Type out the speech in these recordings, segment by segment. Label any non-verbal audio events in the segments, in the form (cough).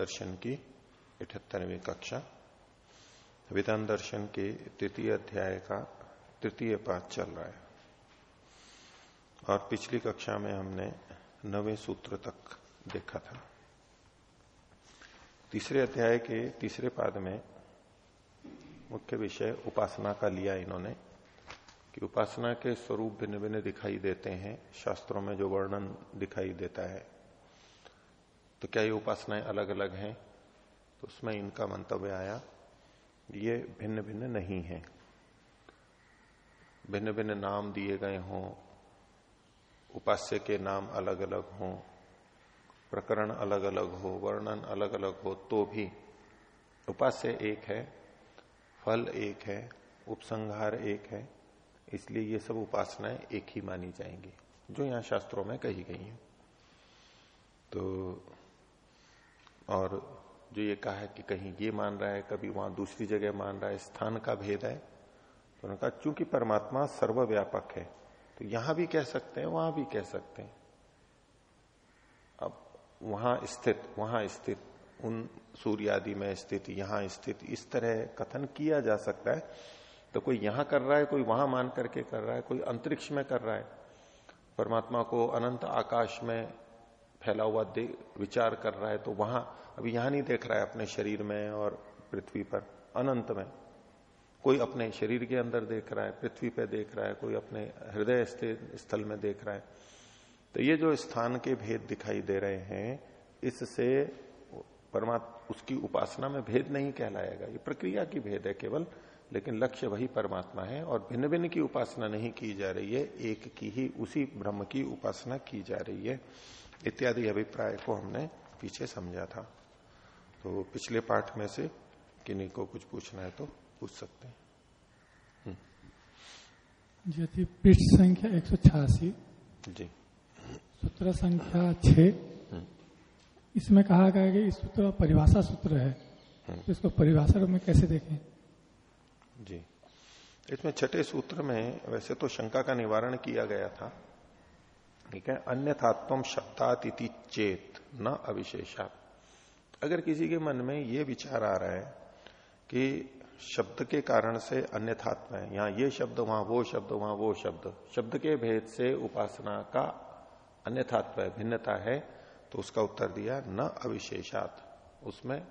दर्शन की इठहत्तरवीं कक्षा, वेदांत दर्शन के तृतीय अध्याय का तृतीय पाठ चल रहा है। और पिछली कक्षा में हमने नवे सूत्र तक देखा था। तीसरे अध्याय के तीसरे पाद में मुख्य विषय उपासना का लिया इन्होंने, कि उपासना के स्वरूप भिन्न भिन्न दिखाई देते हैं, शास्त्रों में जो वर्णन दिखाई देता है। तो क्या ये उपासनाएँ अलग अलग हैं? तो उसमें इनका मंतव्य आया, ये भिन्न भिन्न नहीं है। भिन्न भिन्न नाम दिए गए हों, उपास्य के नाम अलग अलग हों, प्रकरण अलग अलग हो, वर्णन अलग अलग हो तो भी उपास्य एक है, फल एक है, उपसंहार एक है, इसलिए ये सब उपासनाएँ एक ही मानी जाएँगी, जो यहाँ शास्त्रों में कही गई हैं। तो और जो ये कहा है कि कहीं ये मान रहा है, कभी वहाँ दूसरी जगह मान रहा है, स्थान का भेद है तो उन्होंने कहा, चूँकि परमात्मा सर्वव्यापक है तो यहाँ भी कह सकते हैं, वहाँ भी कह सकते हैं। अब वहाँ स्थित वहाँ स्थित, उन सूर्य आदि में स्थित, यहाँ स्थित, इस तरह कथन किया जा सकता है। तो कोई यहाँ कर रहा है, कोई वहाँ मान करके कर रहा है, कोई अंतरिक्ष में कर रहा है। परमात्मा को अनंत आकाश में फैला हुआ विचार कर रहा है तो वहाँ, अभी यहाँ नहीं देख रहा है अपने शरीर में और पृथ्वी पर, अनंत में। कोई अपने शरीर के अंदर देख रहा है, पृथ्वी पर देख रहा है, कोई अपने हृदय स्थल में देख रहा है। तो ये जो स्थान के भेद दिखाई दे रहे हैं, इससे परमात्मा, उसकी उपासना में भेद नहीं कहलाएगा। ये प्रक्रिया की भेद है केवल, लेकिन लक्ष्य वही परमात्मा है और भिन्न भिन्न की उपासना नहीं की जा रही है, एक की ही, उसी ब्रह्म की उपासना की जा रही है। इत्यादि अभिप्राय को हमने पीछे समझा था। तो पिछले पाठ में से किन्हीं को कुछ पूछना है तो पूछ सकते हैं। जी पृष्ठ संख्या एक सौ छियासी जी। सूत्र संख्या छ इसमें कहा गया कि इस सूत्र परिभाषा सूत्र है। तो इसको परिभाषा रूप में कैसे देखें? जी। इसमें छठे सूत्र में वैसे तो शंका का निवारण किया गया था ठीक है? अन्यथात्म शब्दात इति चेत न अविशेषात अगर किसी के मन में ये विचार आ रहा है कि शब्द के कारण से अन्यथात्म है, यहाँ ये शब्द, वहाँ वो शब्द, वहाँ वो शब्द शब्द के भेद से उपासना का अन्यथात्व है, भिन्नता है तो उसका उत्तर दिया, न अविशेषात। उसमें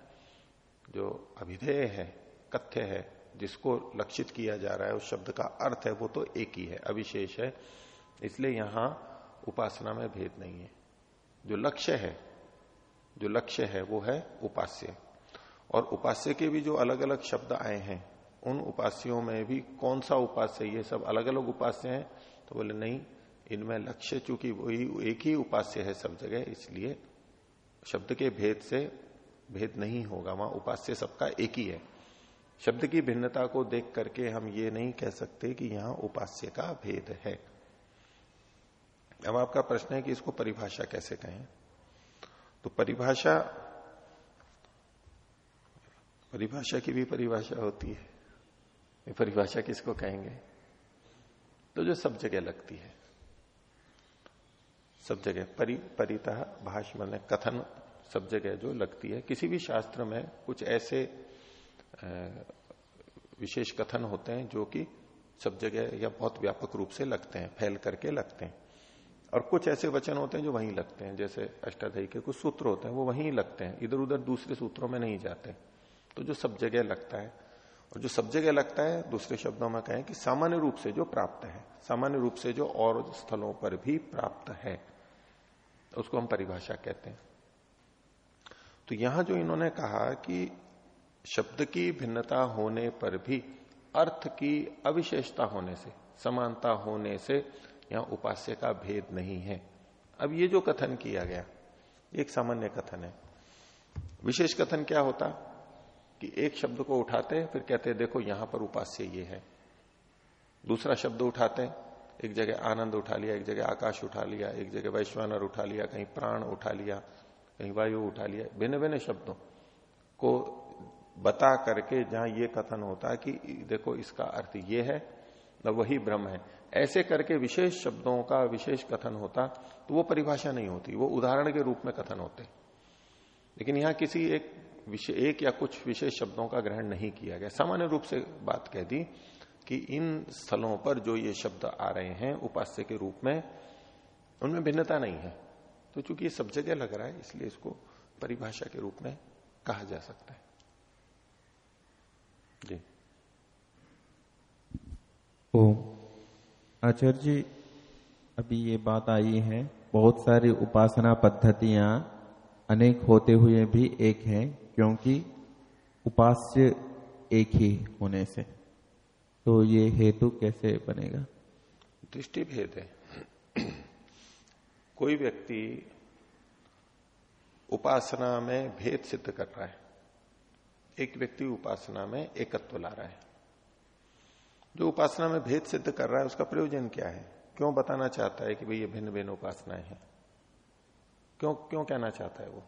जो अभिधेय है, कथ्य है, जिसको लक्षित किया जा रहा है, उस शब्द का अर्थ है, वो तो एक ही है, अविशेष है। इसलिए यहाँ उपासना में भेद नहीं है। जो लक्ष्य है, जो लक्ष्य है, वो है उपास्य। और उपास्य के भी जो अलग अलग शब्द आए हैं, उन उपास्यों में भी कौन सा उपास्य, ये सब अलग अलग उपास्य हैं? तो बोले, नहीं, इनमें लक्ष्य चूँकि वही, एक ही उपास्य है सब जगह, इसलिए शब्द के भेद से भेद नहीं होगा, वहाँ उपास्य सबका एक ही है। शब्द की भिन्नता को देख करके हम ये नहीं कह सकते कि यहाँ उपास्य का भेद है। अब आपका प्रश्न है कि इसको परिभाषा कैसे कहें? तो परिभाषा परिभाषा की भी परिभाषा होती है। ये परिभाषा किसको कहेंगे? तो जो सब जगह लगती है। सब जगह, परि, परितः भाष्य मन कथन, सब जगह जो लगती है। किसी भी शास्त्र में कुछ ऐसे विशेष कथन होते हैं जो कि सब जगह या बहुत व्यापक रूप से लगते हैं, फैल करके लगते हैं। और कुछ ऐसे वचन होते हैं जो वहीं लगते हैं, जैसे अष्टाध्यायी के कुछ सूत्र होते हैं, वो वहीं लगते हैं। इधर उधर दूसरे सूत्रों में नहीं जाते। तो जो सब जगह लगता है, और जो सब जगह लगता है, दूसरे शब्दों में कहें कि सामान्य रूप से जो प्राप्त है, सामान्य रूप से जो और स्थलों पर भी प्राप्त है, उसको हम परिभाषा कहते हैं। तो यहाँ जो इन्होंने कहा कि शब्द की भिन्नता होने पर भी अर्थ की अविशेषता होने से, समानता होने से यहाँ उपास्य का भेद नहीं है। अब ये जो कथन किया गया एक सामान्य कथन है। विशेष कथन क्या होता? कि एक शब्द को उठाते हैं, फिर कहते हैं, देखो, यहाँ पर उपास्य ये है। दूसरा शब्द उठाते हैं, एक जगह आनंद उठा लिया, एक जगह आकाश उठा लिया, एक जगह वैश्वानर उठा लिया, कहीं प्राण उठा लिया, कहीं वायु उठा लिया भिन्न भिन्न शब्दों को बता करके जहाँ ये कथन होता है कि, देखो, इसका अर्थ ये है, न वही ब्रह्म है। ऐसे करके विशेष शब्दों का विशेष कथन होता तो वो परिभाषा नहीं होती, वो उदाहरण के रूप में कथन होते। लेकिन यहाँ किसी एक एक या कुछ विशेष शब्दों का ग्रहण नहीं किया गया। सामान्य रूप से बात कह दी कि इन स्थलों पर जो ये शब्द आ रहे हैं, उपास्य के रूप में, उनमें भिन्नता नहीं है। तो चूँकि ये सब जगह लग रहा है, इसलिए इसको परिभाषा के रूप में कहा जा सकता है। जी। आचार्य जी, अभी ये बात आई है, बहुत सारी उपासना पद्धतियाँ अनेक होते हुए भी एक है, क्योंकि उपास्य एक ही होने से। तो ये हेतु कैसे बनेगा? दृष्टि भेद है। कोई व्यक्ति उपासना में भेद सिद्ध कर रहा है। एक व्यक्ति उपासना में एकत्व ला रहा है। जो उपासना में भेद सिद्ध कर रहा है, उसका प्रयोजन क्या है? क्यों बताना चाहता है कि भाई ये भिन्न भिन्न उपासनाएँ हैं? क्यों क्यों कहना चाहता है वो?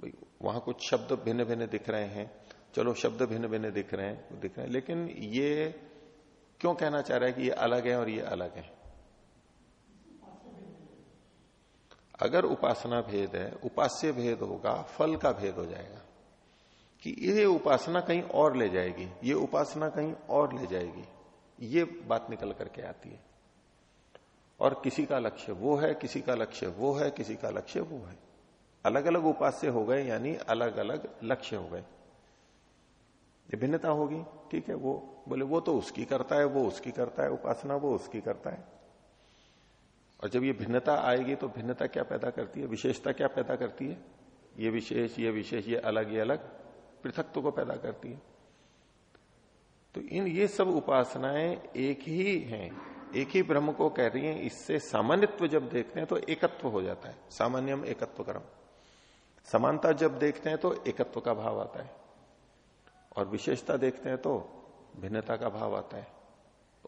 भाई वहाँ कुछ शब्द भिन्न भिन्न दिख रहे हैं। चलो शब्द भिन्न भिन्न दिख रहे हैं दिख रहे हैं। लेकिन ये क्यों कहना चाह रहा है कि ये अलग है और ये अलग है? अगर उपासना भेद है, उपास्य भेद होगा, फल का भेद हो जाएगा। कि ये उपासना कहीं और ले जाएगी, ये उपासना कहीं और ले जाएगी। ये बात निकल करके आती है। और किसी का लक्ष्य वो है, किसी का लक्ष्य वो है, किसी का लक्ष्य वो है। अलग अलग उपास्य हो गए, यानी अलग अलग लक्ष्य हो गए। ये भिन्नता होगी, ठीक है, वो बोले, वो तो उसकी करता है, वो उसकी करता है, उपासना वो उसकी करता है। और जब ये भिन्नता आएगी तो भिन्नता क्या पैदा करती है? विशेषता क्या पैदा करती है? ये विशेष ये विशेष, ये अलग ये अलग। पृथकत्व को पैदा करती है। तो इन, ये सब उपासनाएँ एक ही हैं, एक ही ब्रह्म को कह रही हैं। इससे सामान्यत्व जब देखते हैं तो एकत्व हो जाता है। सामान्यम एकत्व कर्म। समानता जब देखते हैं तो एकत्व का भाव आता है। और विशेषता देखते हैं तो भिन्नता का भाव आता है।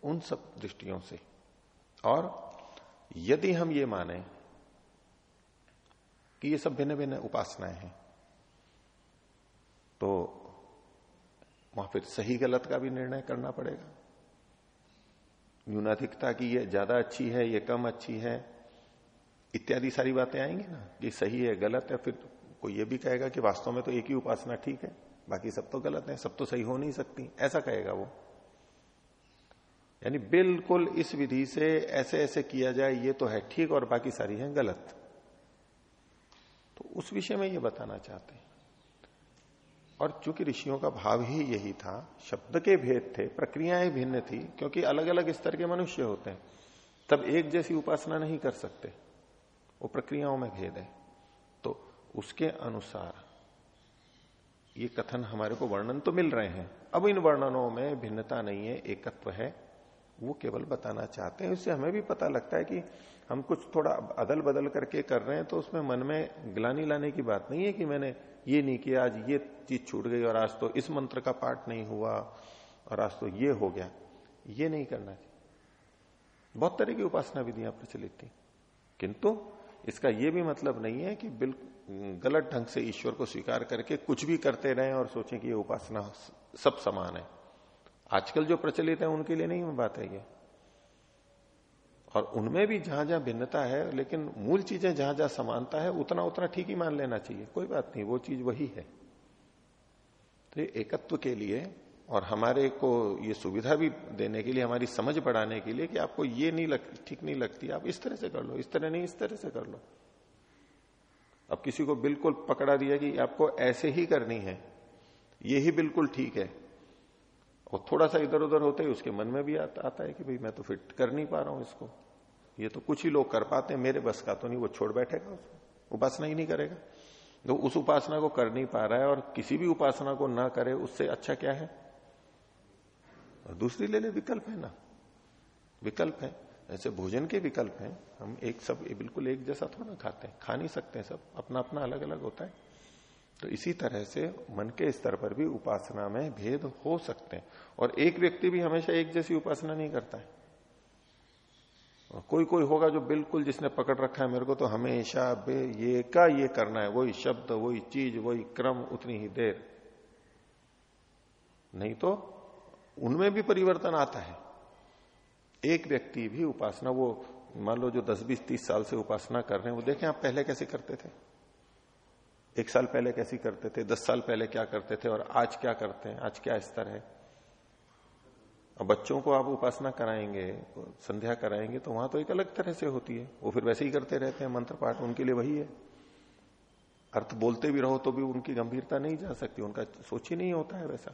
उन सब दृष्टियों से। और यदि हम ये माने कि ये सब भिन्न भिन्न उपासनाएँ हैं तो वहाँ फिर सही गलत का भी निर्णय करना पड़ेगा। न्यूनाधिकता की ये ज़्यादा अच्छी है, ये कम अच्छी है, इत्यादि सारी बातें आएँगी ना कि सही है, गलत है, फिर कोई ये भी कहेगा कि वास्तव में तो एक ही उपासना ठीक है, बाकी सब तो गलत है, सब तो सही हो नहीं सकती, ऐसा कहेगा वो। यानी बिल्कुल इस विधि से ऐसे ऐसे किया जाए, ये तो है ठीक और बाकी सारी है गलत। तो उस विषय में ये बताना चाहते हैं। और चूँकि ऋषियों का भाव ही यही था, शब्द के भेद थे, प्रक्रियाएँ भिन्न थी, क्योंकि अलग अलग स्तर के मनुष्य होते हैं, तब एक जैसी उपासना नहीं कर सकते। वो प्रक्रियाओं में भेद है। तो उसके अनुसार ये कथन हमारे को वर्णन तो मिल रहे हैं। अब इन वर्णनों में भिन्नता नहीं है, एकत्व है। वो केवल बताना चाहते हैं। उससे हमें भी पता लगता है कि हम कुछ थोड़ा अदल बदल करके कर रहे हैं तो उसमें मन में ग्लानी लाने की बात नहीं है कि मैंने ये नहीं किया, आज ये चीज़ छूट गई और आज तो इस मंत्र का पाठ नहीं हुआ और आज तो ये हो गया। ये नहीं करना चाहिए बहुत तरह की उपासना विधियाँ प्रचलित थी। किंतु इसका यह भी मतलब नहीं है कि बिल्कुल गलत ढंग से ईश्वर को स्वीकार करके कुछ भी करते रहे और सोचें कि ये उपासना सब समान है। आजकल जो प्रचलित है, उनके लिए नहीं बात है ये। और उनमें भी जहाँ जहाँ भिन्नता है, लेकिन मूल चीज़ें जहाँ जहाँ समानता है उतना उतना ठीक ही मान लेना चाहिए। कोई बात नहीं, वो चीज़ वही है। तो एकत्व के लिए और हमारे को ये सुविधा भी देने के लिए हमारी समझ बढ़ाने के लिए कि आपको ये नहीं लग ठीक नहीं लगती आप इस तरह से कर लो इस तरह नहीं इस तरह से कर लो। अब किसी को बिल्कुल पकड़ा दिया कि आपको ऐसे ही करनी है ये ही बिल्कुल ठीक है। और थोड़ा सा इधर उधर होते ही उसके मन में भी आता, आता है कि भाई मैं तो फिट कर नहीं पा रहा हूँ इसको। ये तो कुछ ही लोग कर पाते हैं मेरे बस का तो नहीं वो छोड़ बैठेगा उसको उपासना ही नहीं करेगा। तो उस उपासना को कर नहीं पा रहा है और किसी भी उपासना को ना करे, उससे अच्छा क्या है? और दूसरी ले ले, विकल्प है ना। विकल्प है। ऐसे भोजन के विकल्प हैं। हम एक सब बिल्कुल एक जैसा थोड़ा खाते हैं। खा नहीं सकते सब। अपना अपना अलग अलग होता है। तो इसी तरह से मन के स्तर पर भी उपासना में भेद हो सकते हैं। और एक व्यक्ति भी हमेशा एक जैसी उपासना नहीं करता है। कोई कोई होगा जो बिल्कुल जिसने पकड़ रखा है, मेरे को तो हमेशा बे, ये का ये करना है, वही शब्द, वही चीज़, वही क्रम, उतनी ही देर। नहीं तो उनमें भी परिवर्तन आता है। एक व्यक्ति भी उपासना, वो मान लो जो दस, बीस, तीस साल से उपासना कर रहे हैं, वो देखें आप पहले कैसे करते थे। एक साल पहले कैसी करते थे, दस साल पहले क्या करते थे, और आज क्या करते हैं, आज क्या स्तर है। अब बच्चों को आप उपासना कराएँगे, संध्या कराएँगे तो वहाँ तो एक अलग तरह से होती है। वो फिर वैसे ही करते रहते हैं, मंत्र पाठ उनके लिए वही है। अर्थ बोलते भी रहो तो भी उनकी गंभीरता नहीं जा सकती, उनका सोच ही नहीं होता है वैसा।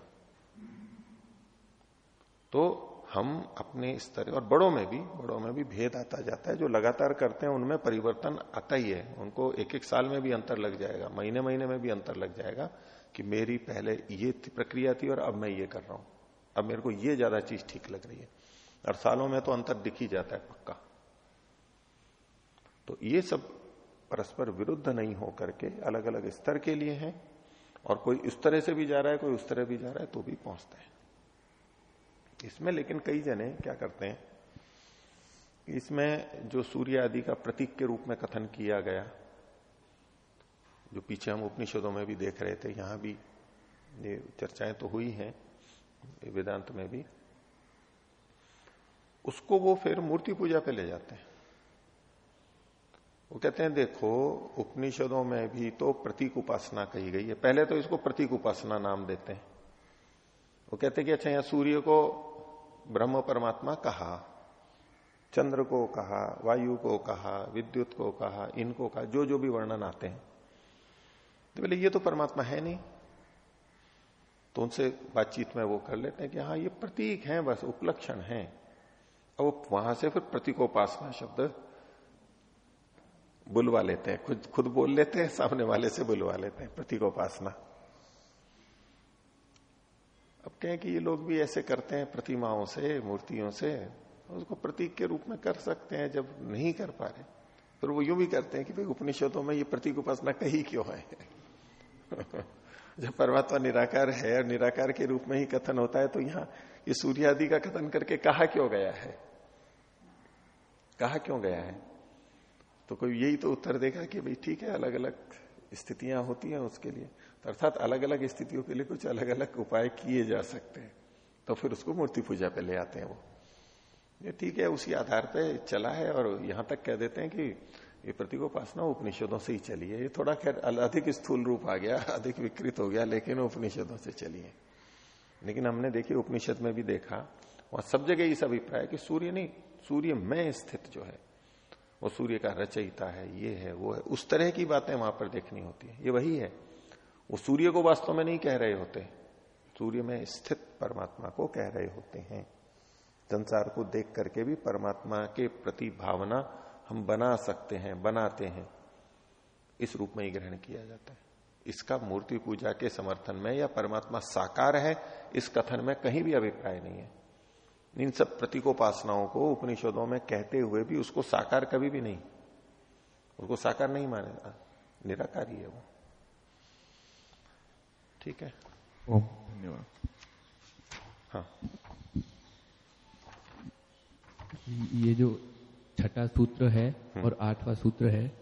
तो हम अपने स्तर और बड़ों में भी, बड़ों में भी भेद आता जाता है, जो लगातार करते हैं, उनमें परिवर्तन आता ही है। उनको एक एक साल में भी अंतर लग जाएगा महीने महीने में भी अंतर लग जाएगा कि मेरी पहले ये प्रक्रिया थी और अब मैं ये कर रहा हूँ। अब मेरे को ये ज़्यादा चीज़ ठीक लग रही है। और सालों में तो अंतर दिख ही जाता है पक्का। तो ये सब परस्पर विरुद्ध नहीं हो करके अलग अलग स्तर के लिए है, और कोई इस तरह से भी जा रहा है, कोई उस तरह भी जा रहा है तो भी पहुँचता है। इसमें लेकिन कई जने क्या करते हैं, इसमें जो सूर्य आदि का प्रतीक के रूप में कथन किया गया, जो पीछे हम उपनिषदों में भी देख रहे थे, यहाँ भी ये चर्चाएँ तो हुई हैं वेदांत में भी, उसको वो फिर मूर्ति पूजा पे ले जाते हैं। वो कहते हैं, देखो, उपनिषदों में भी तो प्रतीक उपासना कही गई है। पहले तो इसको प्रतीक उपासना नाम देते हैं। वो कहते हैं कि अच्छा यहाँ सूर्य को ब्रह्म परमात्मा कहा, चंद्र को कहा, वायु को कहा, विद्युत को कहा इनको कहा जो जो भी वर्णन आते हैं। तो बोले, ये तो परमात्मा है नहीं। तो उनसे बातचीत में वो कर लेते हैं कि हाँ ये प्रतीक है, बस उपलक्षण है। अब वहाँ से फिर प्रतीकोपासना शब्द बुलवा लेते हैं। खुद खुद बोल लेते हैं, सामने वाले से बुलवा लेते हैं प्रतीकोपासना। अब कहें कि ये लोग भी ऐसे करते हैं प्रतिमाओं से, मूर्तियों से, उसको प्रतीक के रूप में कर सकते हैं जब नहीं कर पा रहे। फिर वो यूँ भी करते हैं कि भाई उपनिषदों में ये प्रतीक उपासना कही क्यों है? (laughs) जब परमात्मा निराकार है और निराकार के रूप में ही कथन होता है तो यहाँ ये सूर्य आदि का कथन करके कहा क्यों गया है? कहा क्यों गया है? तो कोई यही तो उत्तर देगा कि भाई ठीक है अलग अलग स्थितियाँ होती हैं उसके लिए। तो अर्थात अलग अलग स्थितियों के लिए कुछ अलग अलग उपाय किए जा सकते हैं। तो फिर उसको मूर्ति पूजा पे ले आते हैं वो। ये ठीक है, उसी आधार पे चला है और यहाँ तक कह देते हैं कि ये प्रतीकोपासना उपनिषदों से ही चली है। ये थोड़ा खैर अधिक स्थूल रूप आ गया, अधिक विकृत हो गया, लेकिन उपनिषदों से चली है। लेकिन हमने देखी, उपनिषद में भी देखा, वहाँ सब जगह इस अभिप्राय कि सूर्य नहीं, सूर्य में स्थित जो है, वो सूर्य का रचयिता है, ये है, वो है। उस तरह की बातें वहाँ पर देखनी होती है। ये वही है। वो सूर्य को वास्तव में नहीं कह रहे होते। सूर्य में स्थित परमात्मा को कह रहे होते हैं। संसार को देख करके भी परमात्मा के प्रति भावना हम बना सकते हैं बनाते हैं। इस रूप में ही ग्रहण किया जाता है। इसका मूर्ति पूजा के समर्थन में या परमात्मा साकार है इस कथन में कहीं भी अभिप्राय नहीं है। इन सब प्रतीकोपासनाओं को उपनिषदों में कहते हुए भी उसको साकार कभी भी नहीं। उसको साकार नहीं मानेगा निराकारी है वो। ठीक है? ओम धन्यवाद। हाँ। ये जो छठा सूत्र है हम्म। और आठवां सूत्र है।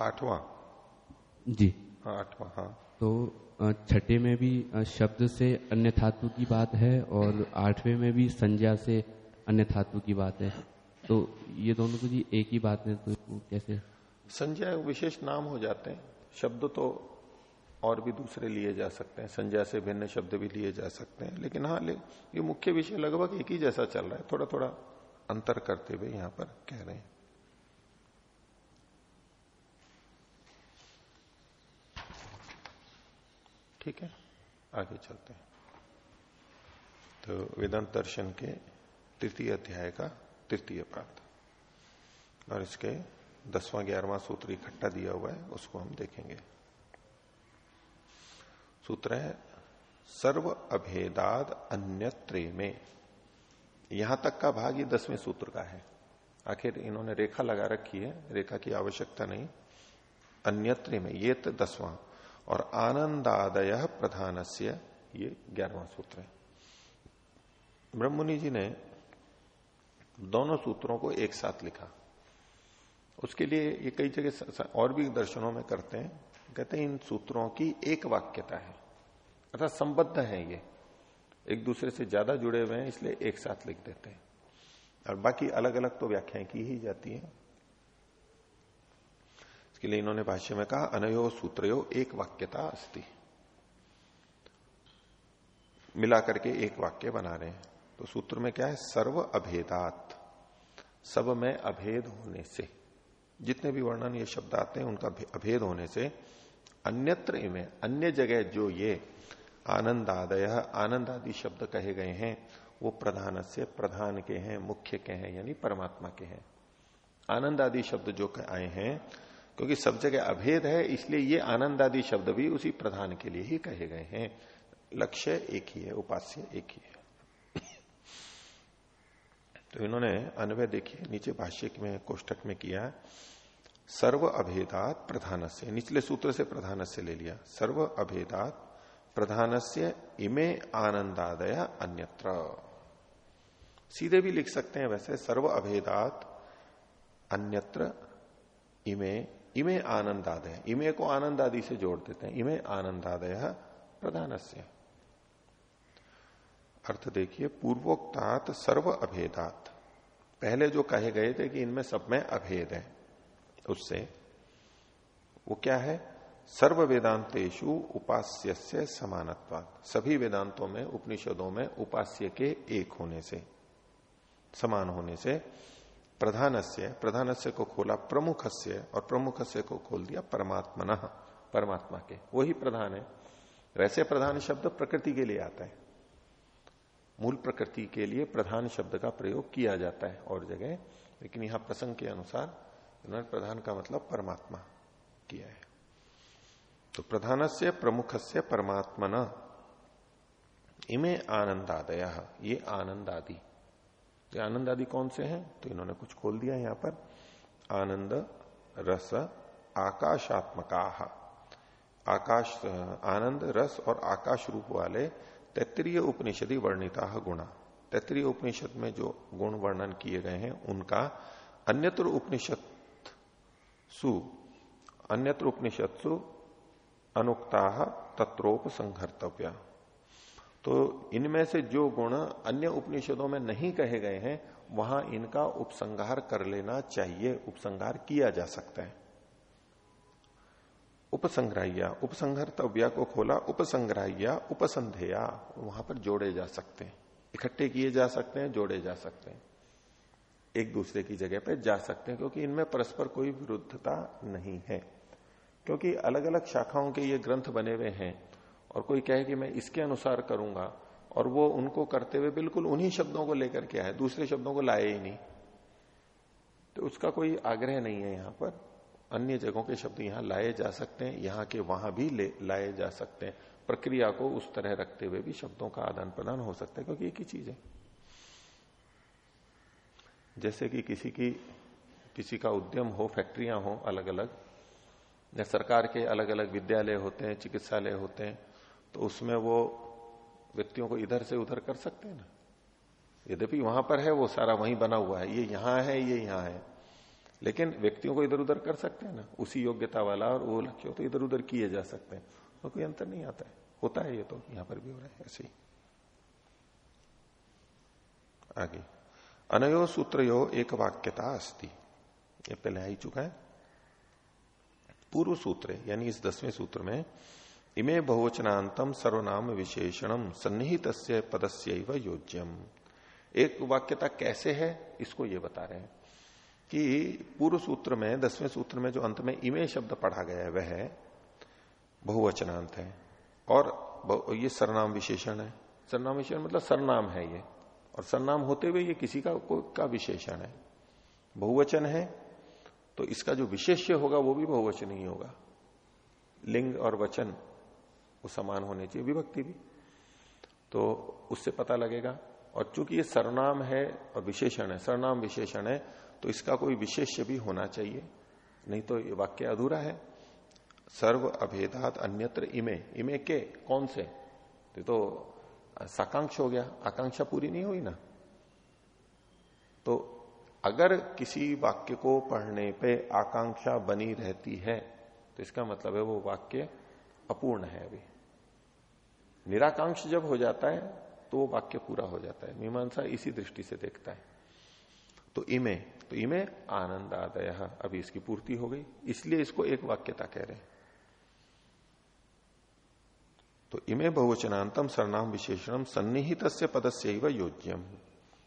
आठवां? जी। हाँ आठवां हाँ। तो छठे में भी शब्द से अन्य धातु की बात है और आठवें में भी संज्ञा से अन्य धातु की बात है। तो ये दोनों को जी एक ही बात है तो कैसे? संजय विशेष नाम हो जाते हैं। शब्द तो और भी दूसरे लिए जा सकते हैं। संज्ञा से भिन्न शब्द भी लिए जा सकते हैं। लेकिन हाँ ले, ये मुख्य विषय लगभग एक ही जैसा चल रहा है। थोड़ा थोड़ा अंतर करते हुए यहाँ पर कह रहे हैं। ठीक है, आगे चलते हैं। तो वेदांत दर्शन के तृतीय अध्याय का तृतीय पाठ और इसके दसवां, ग्यारहवां सूत्र इकट्ठा दिया हुआ है, उसको हम देखेंगे। सूत्र है, सर्व अभेदाद अन्यत्रे में। यहाँ तक का भाग ये दसवें सूत्र का है। आखिर इन्होंने रेखा लगा रखी है, रेखा की आवश्यकता नहीं। अन्यत्र में, ये तो दसवां। और आनंदादय प्रधान ये ग्यारहवां सूत्र है। ब्रह्मनि जी ने दोनों सूत्रों को एक साथ लिखा। उसके लिए ये कई जगह और भी दर्शनों में करते हैं। कहते हैं इन सूत्रों की एक वाक्यता है। अर्थात संबद्ध है ये। एक दूसरे से ज़्यादा जुड़े हुए हैं, इसलिए एक साथ लिख देते हैं। और बाकी अलग अलग तो व्याख्याएँ की ही जाती है। इसके लिए इन्होंने भाष्य में कहा, अनयो सूत्रयो एक वाक्यता अस्ति। मिला करके एक वाक्य बना रहे हैं। तो सूत्र में क्या है? सर्व अभेदात। सब में अभेद होने से। जितने भी वर्णन ये शब्द आते हैं, उनका अभेद होने से अन्यत्र इमे अन्य जगह जो ये आनंदादय आनंद आदि शब्द कहे गए हैं, वो प्रधान से प्रधान के हैं, मुख्य के हैं, यानी परमात्मा के हैं। आनंद आदि शब्द जो आए हैं, क्योंकि सब जगह अभेद है, इसलिए ये आनंद आदि शब्द भी उसी प्रधान के लिए ही कहे गए हैं। लक्ष्य एक ही है, उपास्य एक ही है। तो इन्होंने अनवय देखिए, नीचे भाष्य में कोष्टक में किया, सर्व अभेदात प्रधान से निचले सूत्र से प्रधान से ले लिया, सर्व अभेदात प्रधान से इमे आनंदादय अन्यत्र। सीधे भी लिख सकते हैं वैसे, सर्व अभेदात अन्यत्र इमे इमे आनंदादय। इमे को आनंद आदि से जोड़ देते हैं। इमे आनंदादय प्रधान से अर्थ देखिए, पूर्वोक्तात सर्व अभेदात। पहले जो कहे गए थे कि इनमें सब में अभेद है, उससे, वो क्या है? सर्व वेदांतेशु उपास्य से सभी वेदांतों में, उपनिषदों में उपास्य के एक होने से, समान होने से प्रधानस्य प्रधानस्य को खोला प्रमुखस्य और प्रमुखस्य को खोल दिया परमात्मन, परमात्मा के। वही प्रधान है। वैसे प्रधान शब्द प्रकृति के लिए आता है। मूल प्रकृति के लिए प्रधान शब्द का प्रयोग किया जाता है और जगह, लेकिन यहाँ प्रसंग के अनुसार उन्होंने प्रधान का मतलब परमात्मा किया है। तो प्रधान से प्रमुख से परमात्मन। इमे आनंदादय, ये आनंद आदि ये आनंद आदि कौन से हैं? तो इन्होंने कुछ खोल दिया यहाँ पर। आनंद, रस, आकाशात्मका। आकाश, आनंद, रस और आकाश रूप वाले तैतरीय उपनिषदि वर्णिता गुणा। तैतरीय उपनिषद में जो गुण वर्णन किए गए हैं, उनका अन्यत्र उपनिषद सु अन्यत्र उपनिषद सु अनुक्ता तत्रोप संघर्तव्य तो इनमें से जो गुण अन्य उपनिषदों में नहीं कहे गए हैं, वहाँ इनका उपसंहार कर लेना चाहिए, उपसंहार किया जा सकता है। उपसंग्राह्या, उपसंहर्तव्या को खोला, उपसंग्राह्या, उपसंधेया, वहाँ पर जोड़े जा सकते हैं। इकट्ठे किए जा सकते हैं, जोड़े जा सकते हैं। एक दूसरे की जगह पे जा सकते हैं, क्योंकि इनमें परस्पर कोई विरुद्धता नहीं है। क्योंकि अलग अलग शाखाओं के ये ग्रंथ बने हुए हैं और कोई कहे कि मैं इसके अनुसार करूँगा और वो उनको करते हुए बिल्कुल उन्हीं शब्दों को लेकर के आए दूसरे शब्दों को लाए ही नहीं। तो उसका कोई आग्रह नहीं है यहाँ पर। अन्य जगहों के शब्द यहाँ लाए जा सकते हैं, यहाँ के वहाँ भी लाए जा सकते हैं। प्रक्रिया को उस तरह रखते हुए भी शब्दों का आदान प्रदान हो सकता है, क्योंकि एक ही चीज़ है। जैसे कि किसी की, किसी का उद्यम हो, फैक्ट्रियाँ हो अलग अलग या सरकार के अलग अलग विद्यालय होते हैं, चिकित्सालय होते हैं तो उसमें वो व्यक्तियों को इधर से उधर कर सकते हैं ना? यद्यपि वहाँ पर है, वो सारा वहीं बना हुआ है, ये यहाँ है, ये यहाँ है। लेकिन व्यक्तियों को इधर उधर कर सकते हैं ना? उसी योग्यता वाला और वो लक्ष्य तो इधर उधर किए जा सकते हैं। तो कोई अंतर नहीं आता है। होता है ये तो यहाँ पर भी हो रहा है, ऐसे ही। आगे। अनयो सूत्रयो एक वाक्यता अस्ति। ये पहले आ ही चुका है। पूर्व सूत्र, यानी इस दसवें सूत्र में, इमे बहुवचनांतम सर्वनाम विशेषणम सन्निहित पदस्य योज्यम। एक वाक्यता कैसे है, इसको ये बता रहे हैं कि पूर्व सूत्र में, दसवें सूत्र में जो अंत में इमे शब्द पढ़ा गया है, वह बहुवचनांत है। और ये सरनाम विशेषण है। सरनाम विशेषण मतलब सरनाम है ये। और सरनाम होते हुए ये किसी का का विशेषण है। बहुवचन है तो इसका जो विशेष्य होगा वो भी बहुवचन ही होगा। लिंग और वचन, वो समान होने चाहिए, विभक्ति भी। तो उससे पता लगेगा। और चूँकि ये सरनाम है और विशेषण है सरनाम विशेषण है तो इसका कोई विशेष्य भी होना चाहिए। नहीं तो ये वाक्य अधूरा है। सर्व अभेदात अन्यत्र इमे। इमे के? कौन से? तो साकांक्ष हो गया। आकांक्षा पूरी नहीं हुई ना? तो अगर किसी वाक्य को पढ़ने पे आकांक्षा बनी रहती है तो इसका मतलब है वो वाक्य अपूर्ण है अभी। निराकांक्ष जब हो जाता है तो वो वाक्य पूरा हो जाता है। मीमांसा इसी दृष्टि से देखता है। तो इमे तो इमे आनंद आदय अभी इसकी पूर्ति हो गई। इसलिए इसको एक वाक्यता कह रहे हैं। तो इमे बहुवचनांतम सरनाम विशेषणम सन्निहित पदस्य योज्यम।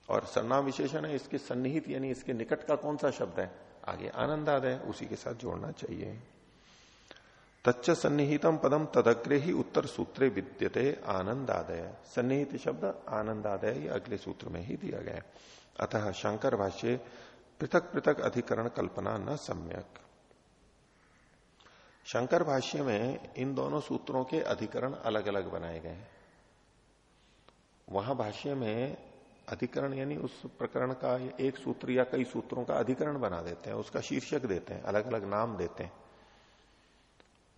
और सरनाम विशेषण है, इसके सन्निहित यानी इसके निकट का कौन सा शब्द है? आगे आनंद आदय उसी के साथ जोड़ना चाहिए। तच्च सन्निहितम पदम तदग्रे ही उत्तर सूत्रे विद्यते आनंद आदय सन्निहित शब्द आनंद आदय अगले सूत्र में ही दिया गया अतः शंकर भाष्य, पृथक पृथक अधिकरण कल्पना न सम्यक। शंकर भाष्य में इन दोनों सूत्रों के अधिकरण अलग अलग बनाए गए हैं। वहाँ भाष्य में अधिकरण यानी उस प्रकरण का एक सूत्र या कई सूत्रों का अधिकरण बना देते हैं, उसका शीर्षक देते हैं अलग अलग नाम देते हैं।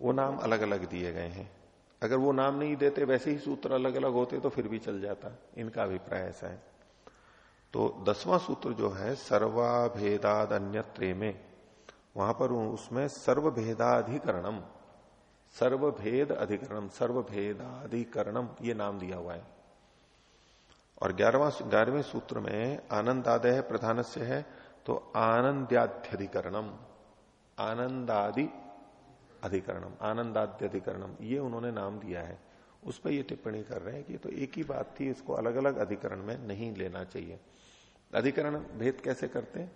वो नाम अलग अलग दिए गए हैं। अगर वो नाम नहीं देते, वैसे ही सूत्र अलग अलग होते तो फिर भी चल जाता। इनका अभिप्राय ऐसा है। तो दसवां सूत्र जो है सर्वाभेदाद अन्यत्रे में वहाँ पर उसमें सर्वभेदाधिकरणम सर्वभेद अधिकरणम सर्वभेदाधिकरणम ये नाम दिया हुआ है। और ग्यारहवा ग्यारहवें सूत्र में आनंदादय प्रधान से है तो आनंद्याध्यधिकरणम, आनंदादि अधिकरणम, आनंदाद्यधिकरणम, ये उन्होंने नाम दिया है। उस पर ये टिप्पणी कर रहे हैं कि तो एक ही बात थी, इसको अलग अलग अधिकरण में नहीं लेना चाहिए। अधिकरण भेद कैसे करते हैं?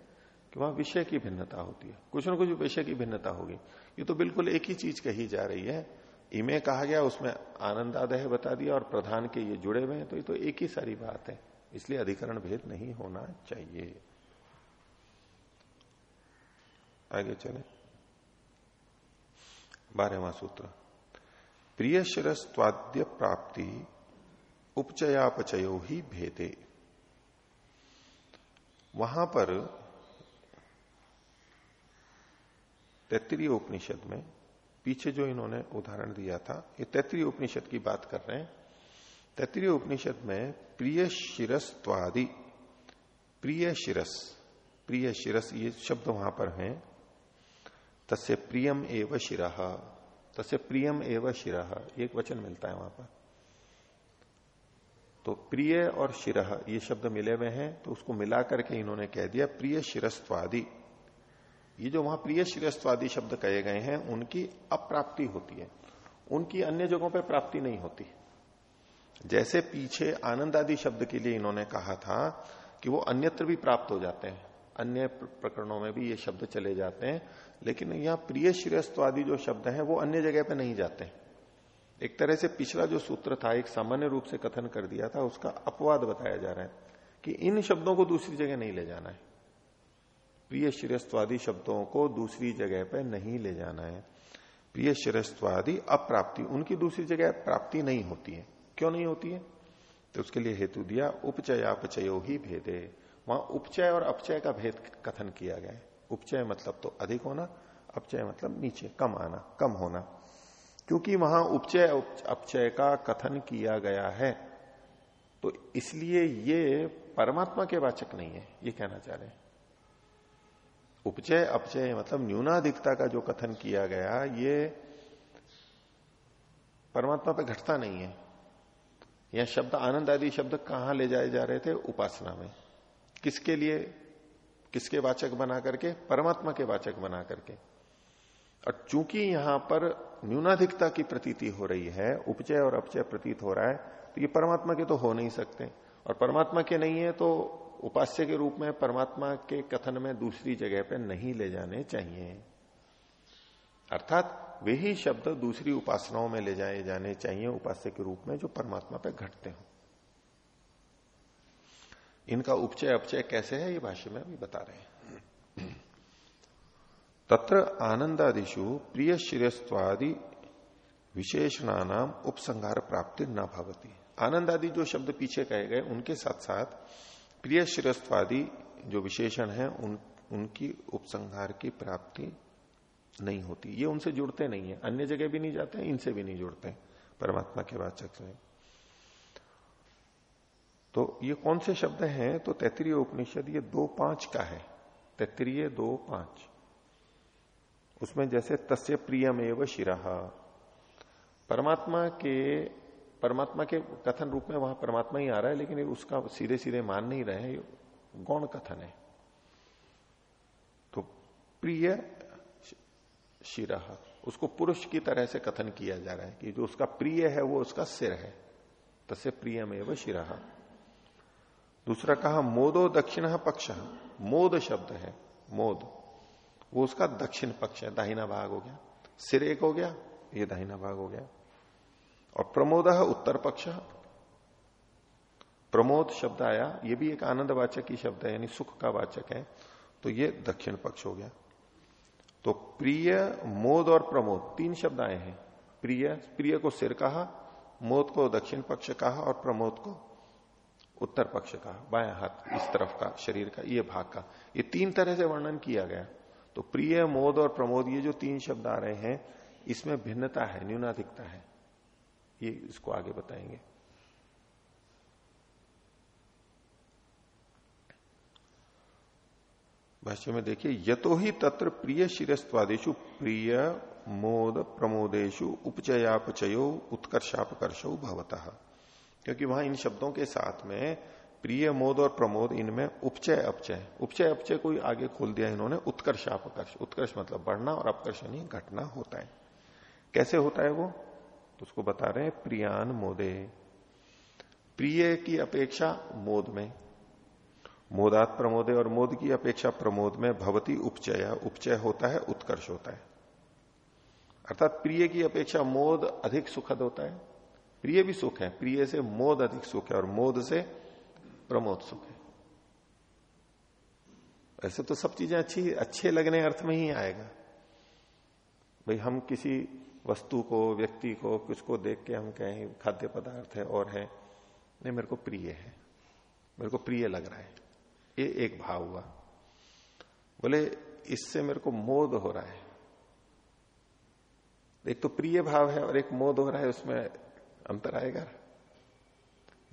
कि वहाँ विषय की भिन्नता होती है। कुछ ना कुछ विषय की भिन्नता होगी। ये तो बिल्कुल एक ही चीज़ कही जा रही है इमे कहा गया, उसमें आनंदादय बता दिया और प्रधान के ये जुड़े हुए हैं तो ये तो एक ही सारी बात है। इसलिए अधिकरण भेद नहीं होना चाहिए। आगे चले। बारहवा सूत्र। प्रिय शिरस्वाद्य प्राप्ति उपचयापचयो ही भेदे। वहाँ पर तैतरीय उपनिषद में पीछे जो इन्होंने उदाहरण दिया था, ये तैतरीय उपनिषद की बात कर रहे हैं। तैतरीय उपनिषद में प्रिय शिरस्वादि प्रिय शिरस प्रिय शिरस, ये शब्द वहाँ पर हैं। तस्य प्रियम एव शिरा, तस्य प्रियम एव शिरा, एक वचन मिलता है वहाँ पर। तो प्रिय और शिरा, ये शब्द मिले हुए हैं तो उसको मिलाकर के इन्होंने कह दिया प्रिय शिरस्वादि ये जो वहाँ प्रिय श्रेष्ठवादी शब्द कहे गए हैं, उनकी अप्राप्ति होती है। उनकी अन्य जगहों पर प्राप्ति नहीं होती। जैसे पीछे आनंद आदि शब्द के लिए इन्होंने कहा था कि वो अन्यत्र भी प्राप्त हो जाते हैं। अन्य प्रकरणों में भी ये शब्द चले जाते हैं, लेकिन यहाँ प्रिय श्रेष्ठवादी जो शब्द हैं, वो अन्य जगह पे नहीं जाते। एक तरह से पिछला जो सूत्र था, एक सामान्य रूप से कथन कर दिया था, उसका अपवाद बताया जा रहा है कि इन शब्दों को दूसरी जगह नहीं ले जाना है। प्रिय शिरस्वादी शब्दों को दूसरी जगह पर नहीं ले जाना है। प्रिय शिरस्वादी अप्राप्ति, उनकी दूसरी जगह प्राप्ति नहीं होती है। क्यों नहीं होती है? तो उसके लिए हेतु दिया, उपचयापचयो ही भेदे। वहाँ उपचय और अपचय का भेद कथन किया गया है। उपचय मतलब तो अधिक होना, अपचय मतलब नीचे, कम आना, कम होना। क्योंकि वहाँ उपचय अपचय का कथन किया गया है तो इसलिए ये परमात्मा के वाचक नहीं है, ये कहना चाह रहे हैं। उपचय, अपचय मतलब न्यूनाधिकता का जो कथन किया गया, ये परमात्मा पे घटता नहीं है। यह शब्द आनंद आदि शब्द कहाँ ले जाए जा रहे थे? उपासना में। किसके लिए? किसके वाचक बना करके? परमात्मा के वाचक बना करके। और चूँकि यहाँ पर न्यूनाधिकता की प्रतीति हो रही है, उपचय और अपचय प्रतीत हो रहा है तो ये परमात्मा के तो हो नहीं सकते। और परमात्मा के नहीं है तो उपास्य के रूप में परमात्मा के कथन में दूसरी जगह पे नहीं ले जाने चाहिए। अर्थात, वे ही शब्द दूसरी उपासनाओं में ले जाए, जाने चाहिए उपास्य के रूप में जो परमात्मा पे घटते हो। इनका उपचय, अपचय कैसे है, ये भाष्य में अभी बता रहे हैं। तत्र आनंदादिशु प्रिय श्रेयस्वादि विशेषणा नाम उपसंहार प्राप्ति न भवती। आनंद आदि जो शब्द पीछे कहे गए, उनके साथ साथ प्रिय श्रेष्ठवादी जो विशेषण है, उन, उनकी उपसंहार की प्राप्ति नहीं होती। ये उनसे जुड़ते नहीं है। अन्य जगह भी नहीं जाते, इनसे भी नहीं जुड़ते परमात्मा के वाचक से तो ये कौन से शब्द हैं? तो तैतरीय उपनिषद, ये दो पाँच का है। तैतरीय दो पाँच। उसमें जैसे तस्य प्रियम एवं शिरा। परमात्मा के परमात्मा के कथन रूप में वहाँ परमात्मा ही आ रहा है, लेकिन उसका सीधे सीधे मान नहीं रहे गौण कथन है। तो प्रिय शिरा, उसको पुरुष की तरह से कथन किया जा रहा है कि जो उसका प्रिय है, वो उसका सिर है। तस्य प्रियम एवं शिरा। दूसरा कहा, मोदो दक्षिण पक्ष। मोद शब्द है, मोद। वो उसका दक्षिण पक्ष है, दाहिना भाग हो गया। सिर एक हो गया, ये दाहिना भाग हो गया। और प्रमोद उत्तर पक्ष प्रमोद शब्द आया, ये भी एक आनंद वाचक ही शब्द है, यानी सुख का वाचक है तो ये दक्षिण पक्ष हो गया। तो प्रिय, मोद और प्रमोद, तीन शब्द आए हैं। प्रिय प्रिय को सिर कहा, मोद को दक्षिण पक्ष कहा और प्रमोद को उत्तर पक्ष का बाया हाथ, इस तरफ़ का, शरीर का, ये भाग का। ये तीन तरह से वर्णन किया गया। तो प्रिय, मोद और प्रमोद, ये जो तीन शब्द आ रहे हैं, इसमें भिन्नता है, न्यूनाधिकता है। ये इसको आगे बताएँगे। भाष्य में देखिए, यतो ही तत्र प्रिय शिरस्वादेशु प्रिय मोद प्रमोदेशु उपचयापचयो, उत्कर्षापकर्षो भवतः। क्योंकि वहाँ इन शब्दों के साथ में प्रिय मोद और प्रमोद इनमें उपचय, अपचय। उपचय, अपचय को आगे खोल दिया इन्होंने, उत्कर्षापकर्ष। उत्कर्ष मतलब बढ़ना और अपकर्ष नहीं घटना होता है। कैसे होता है वो? तो उसको बता रहे हैं प्रियान मोदे। प्रिय की अपेक्षा मोद में। मोदात प्रमोदे और मोद की अपेक्षा प्रमोद में भवती उपचय। उपचय होता है, उत्कर्ष होता है। अर्थात प्रिय की अपेक्षा मोद अधिक सुखद होता है। प्रिय भी सुख है। प्रिय से मोद अधिक सुख है और मोद से प्रमोद सुख है। ऐसे तो सब चीज़ें अच्छी, अच्छे लगने अर्थ में ही आएगा। भाई, हम किसी वस्तु को, व्यक्ति को कुछ को देख के हम कहें, खाद्य पदार्थ है, और है। नहीं, मेरे को प्रिय है। मेरे को प्रिय लग रहा है। ये एक भाव हुआ। बोले, इससे मेरे को मोद हो रहा है। एक तो प्रिय भाव है और एक मोद हो रहा है, उसमें अंतर आएगा।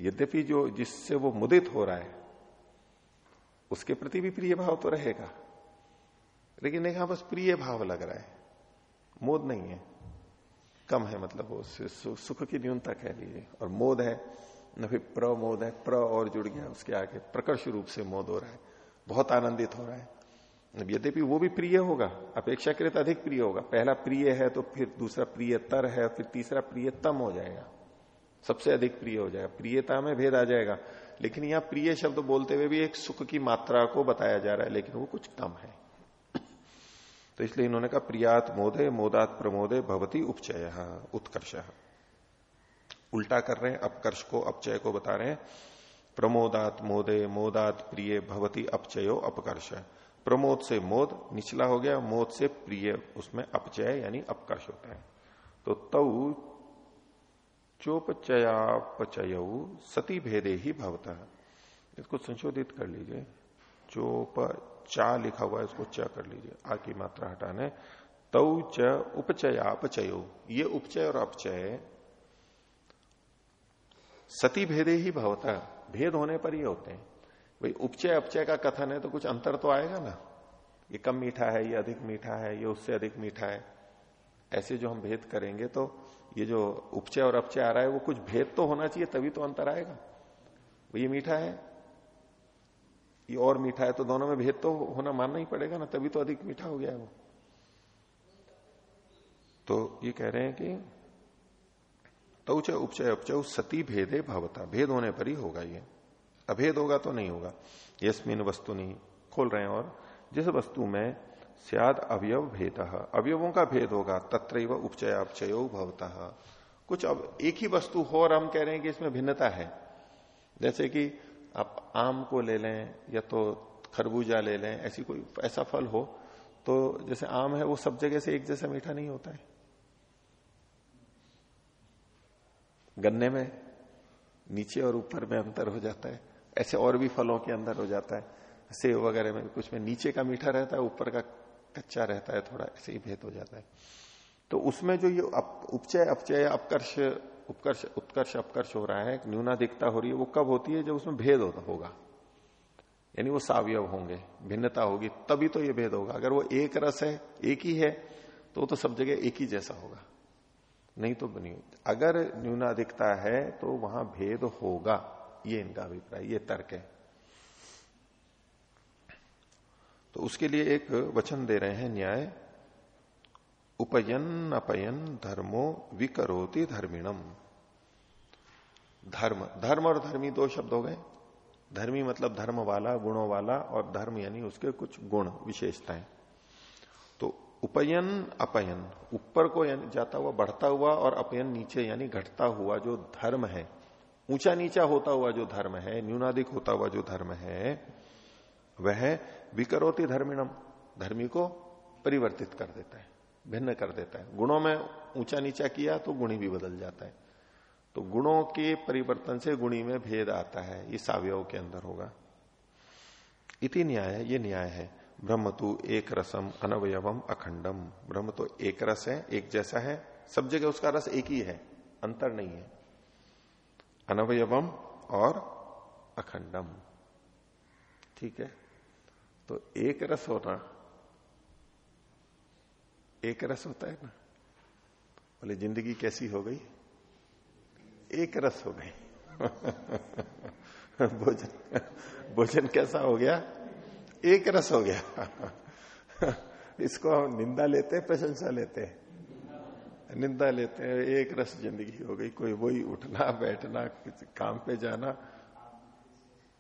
यद्यपि जो, जिससे वो मुदित हो रहा है, उसके प्रति भी प्रिय भाव तो रहेगा। लेकिन एक बस प्रिय भाव लग रहा है। मोद नहीं है। कम है मतलब वो सुख की न्यूनता कह लीजिए, और मोद है, न फिर प्रमोद है, प्र और जुड़ गया, उसके आगे प्रकर्ष रूप से मोद हो रहा है, बहुत आनंदित हो रहा है। यद्यपि वो भी प्रिय होगा, अपेक्षाकृत अधिक प्रिय होगा, पहला प्रिय है तो फिर दूसरा प्रियतर है, फिर तीसरा प्रियतम हो जाएगा, सबसे अधिक प्रिय हो जाएगा, प्रियता में भेद आ जाएगा, लेकिन यहाँ प्रिय शब्द बोलते हुए भी एक सुख की मात्रा को बताया जा रहा है, लेकिन वो कुछ कम है। तो इसलिए इन्होंने कहा, प्रियात मोदे, मोदात प्रमोदे, भवती उपचय, उत्कर्ष। उल्टा कर रहे हैं, अपकर्ष को, अपचय को बता रहे हैं। प्रमोदात मोदे, मोदात प्रिय, भवती अपचयो, अपकर्ष। प्रमोद से मोद, निचला हो गया, मोद से प्रिय, उसमें अपचय यानी अपकर्ष होता है। तो तऊ चोपचयापचय सती भेदे ही भवता। इसको संशोधित कर लीजिए। चोप चा लिखा हुआ है, इसको च कर लीजिए। आ की मात्रा हटाने। तौ च उपचयापचय। ये उपचय और अपचय सती भेदे ही भवता भेद होने पर ही होते हैं। भाई, उपचय, अपचय का कथन है तो कुछ अंतर तो आएगा ना? ये कम मीठा है, ये अधिक मीठा है, ये उससे अधिक मीठा है। ऐसे जो हम भेद करेंगे तो ये जो उपचय और अपचय आ रहा है, वो कुछ भेद तो होना चाहिए, तभी तो अंतर आएगा। ये मीठा है? ये और मीठा है तो दोनों में भेद तो होना मानना ही पड़ेगा ना, तभी तो अधिक मीठा हो गया है वो। तो ये कह रहे हैं कि तौच उपचय उपचय सती भेदे भवता, भेद होने पर ही होगा ये। अभेद होगा तो नहीं होगा। यस्मिन वस्तु नहीं खोल रहे हैं और, जिस वस्तु में सियाद अवयव भेद, अवयवों का भेद होगा तत्र उपचय अपचय भवता। कुछ अब एक ही वस्तु हो और हम कह रहे हैं कि इसमें भिन्नता है। जैसे कि आप आम को ले लें या तो खरबूजा ले लें, ऐसी कोई, ऐसा फल हो तो जैसे आम है, वो सब जगह से एक जैसा मीठा नहीं होता है। गन्ने में नीचे और ऊपर में अंतर हो जाता है, ऐसे और भी फलों के अंदर हो जाता है। सेब वगैरह में कुछ में नीचे का मीठा रहता है, ऊपर का कच्चा रहता है, थोड़ा ऐसे ही भेद हो जाता है। तो उसमें जो ये उपचय, अपचय, अपकर्ष उत्कर्ष उत्कर्ष, अपकर्ष हो रहा है न्यूनाधिकता हो रही है, वो कब होती है? जब उसमें भेद होगा। यानी वो सावयव होंगे, भिन्नता होगी, तभी तो ये भेद होगा। अगर वो एक रस है, एक ही है तो तो सब जगह एक ही जैसा होगा। नहीं तो बनी अगर न्यूनाधिकता है तो वहाँ भेद होगा। ये इनका अभिप्राय, ये तर्क है। तो उसके लिए एक वचन दे रहे हैं न्याय। उपयन अपयन धर्मो विकरोति धर्मिणम। धर्म धर्म और धर्मी दो शब्द हो गए। धर्मी मतलब धर्म वाला, गुणों वाला और धर्म यानी उसके कुछ गुण, विशेषताएँ। तो उपयन अपयन, ऊपर को यानी जाता हुआ, बढ़ता हुआ और अपयन नीचे यानी घटता हुआ जो धर्म है, ऊँचा नीचा होता हुआ जो धर्म है, न्यूनाधिक होता हुआ जो धर्म है, वह विकरोती धर्मिणम, धर्मी को परिवर्तित कर देता है। भिन्न कर देता है। गुणों में ऊँचा नीचा किया तो गुणी भी बदल जाता है। तो गुणों के परिवर्तन से गुणी में भेद आता है। ये सावयव के अंदर होगा। इति न्याय, ये न्याय है। ब्रह्म तो एक रसम, अनवयवम अखंडम। ब्रह्म तो एक रस है, एक जैसा है। सब जगह उसका रस एक ही है, अंतर नहीं है। अनवयवम और अखंडम। ठीक है? तो एक रस होना एक रस होता है ना? बोले, ज़िंदगी कैसी हो गई? एक रस हो गई। (laughs) भोजन भोजन कैसा हो गया? एक रस हो गया। (laughs) इसको हम निंदा लेते हैं, प्रशंसा लेते हैं। निंदा लेते हैं, एक रस ज़िंदगी हो गई। कोई वही उठना, बैठना, किसी काम पे जाना।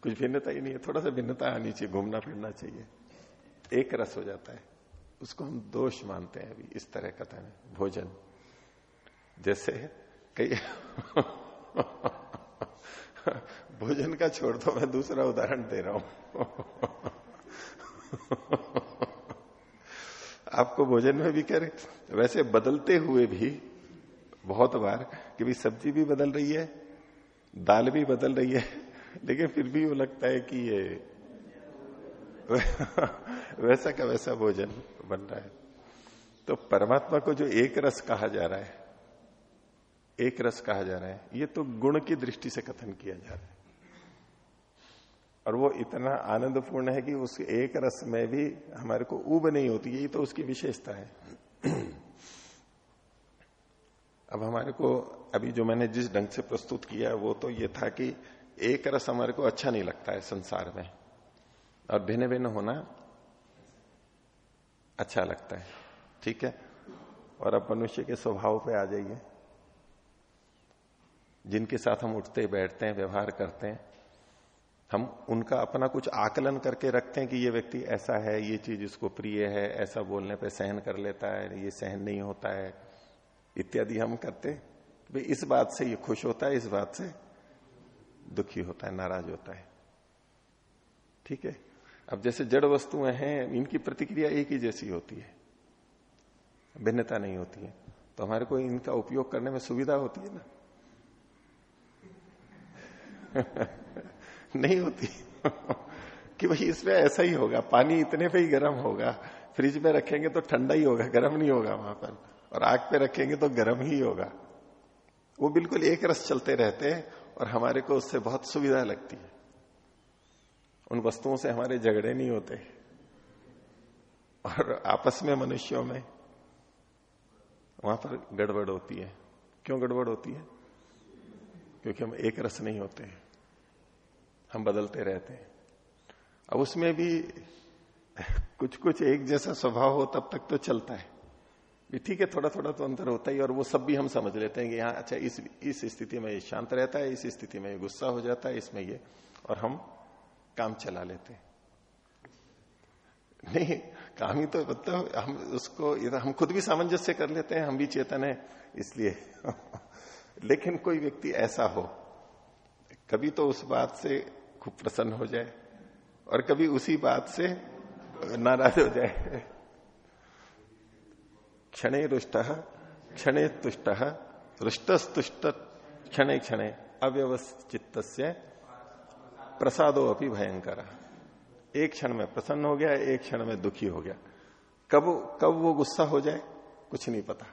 कुछ भिन्नता ही नहीं है, थोड़ा सा भिन्नता आनी चाहिए घूमना फिरना चाहिए। एक रस हो जाता है। उसको हम दोष मानते हैं अभी, इस तरह कथन है भोजन। जैसे कई (laughs) भोजन का छोड़ दो, मैं दूसरा उदाहरण दे रहा हूँ। (laughs) आपको भोजन में भी कह रहे वैसे बदलते हुए भी, बहुत बार, कि भी सब्ज़ी भी बदल रही है, दाल भी बदल रही है, लेकिन फिर भी वो लगता है कि ये (laughs) वैसा का वैसा भोजन। बन रहा है। तो परमात्मा को जो एक रस कहा जा रहा है, एक रस कहा जा रहा है, ये तो गुण की दृष्टि से कथन किया जा रहा है। और वो इतना आनंदपूर्ण है कि उस एक रस में भी हमारे को उब नहीं होती, यही तो उसकी विशेषता है। अब हमारे को, अभी जो मैंने जिस ढंग से प्रस्तुत किया, वो तो ये था कि एक रस हमारे को अच्छा नहीं लगता है संसार में। और भिन्न भिन्न होना अच्छा लगता है। ठीक है? और अब मनुष्य के स्वभाव पे आ जाइए। जिनके साथ हम उठते, बैठते हैं, व्यवहार करते हैं, हम उनका अपना कुछ आकलन करके रखते हैं कि ये व्यक्ति ऐसा है, ये चीज़ इसको प्रिय है, ऐसा बोलने पे सहन कर लेता है, ये सहन नहीं होता है, इत्यादि हम करते भाई इस बात से ये खुश होता है, इस बात से दुखी होता है, नाराज़ होता है। ठीक है? अब जैसे जड़ वस्तुएँ हैं, इनकी प्रतिक्रिया एक ही जैसी होती है। भिन्नता नहीं होती है। तो हमारे को इनका उपयोग करने में सुविधा होती है ना? (laughs) नहीं होती। (laughs) कि भाई इसमें ऐसा ही होगा, पानी इतने पे ही गर्म होगा, फ्रिज में रखेंगे तो ठंडा ही होगा, गर्म नहीं होगा वहाँ पर, और आग पे रखेंगे तो गर्म ही होगा। वो बिल्कुल एक रस चलते रहते हैं, और हमारे को उससे बहुत सुविधा लगती है। उन वस्तुओं से हमारे झगड़े नहीं होते। और आपस में मनुष्यों में वहाँ पर गड़बड़ होती है। क्यों गड़बड़ होती है? क्योंकि हम एक रस नहीं होते हम बदलते रहते हैं। अब उसमें भी कुछ कुछ एक जैसा स्वभाव हो, तब तक तो चलता है। ठीक है थोड़ा थोड़ा तो अंतर होता ही, और वो सब भी हम समझ लेते हैं कि हाँ अच्छा इस इस स्थिति में ये शांत रहता है, इस स्थिति में ये गुस्सा हो जाता है, इसमें ये। और हम काम चला लेते हैं। नहीं, काम ही तो मतलब हम उसको हम खुद भी सामंजस्य कर लेते हैं, हम भी चेतन है, इसलिए। (laughs) लेकिन कोई व्यक्ति ऐसा हो, कभी तो उस बात से खूब प्रसन्न हो जाए और कभी उसी बात से नाराज़ हो जाए। (laughs) क्षणे रुष्ट, क्षणे तुष्ट रुष्टस्तुष्ट क्षणे क्षणे अव्यवस्थित प्रसादो अपनी भयंकर। एक क्षण में प्रसन्न हो गया, एक क्षण में दुखी हो गया। कब कब वो गुस्सा हो जाए, कुछ नहीं पता।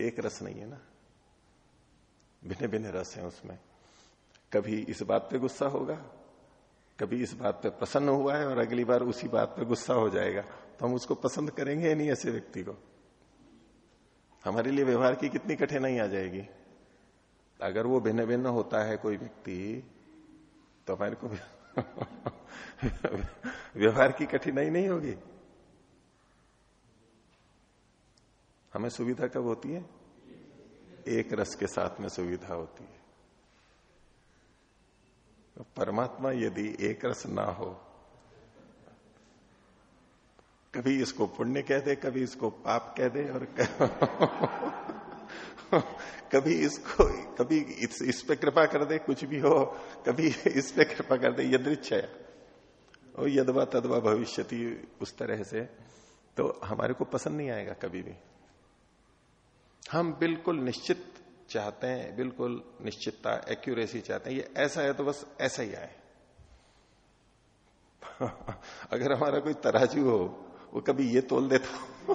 एक रस नहीं है ना? भिन्न भिन्न रस है उसमें। कभी इस बात पे गुस्सा होगा, कभी इस बात पे प्रसन्न हुआ है और अगली बार उसी बात पे गुस्सा हो जाएगा। तो हम उसको पसंद करेंगे नहीं ऐसे व्यक्ति को? हमारे लिए व्यवहार की कितनी कठिनाई आ जाएगी? अगर वो भिन्न भिन्न होता है कोई व्यक्ति तो हमारे को (laughs) व्यवहार की कठिनाई नहीं होगी। हमें सुविधा कब होती है? एक रस के साथ में सुविधा होती है। तो परमात्मा यदि एक रस ना हो, कभी इसको पुण्य कह दे, कभी इसको पाप कह दे और (laughs) (laughs) कभी इसको कभी इस, इस पे कृपा कर दे कुछ भी हो कभी (laughs) इस पे कृपा कर दे यदृच्छया। और यदवा तदवा भविष्यति उस तरह से तो हमारे को पसंद नहीं आएगा कभी भी। हम बिल्कुल निश्चित चाहते हैं बिल्कुल निश्चितता एक्यूरेसी चाहते हैं ये ऐसा है तो बस ऐसा ही आए। (laughs) अगर हमारा कोई तराजू हो वो कभी ये तोल देता हो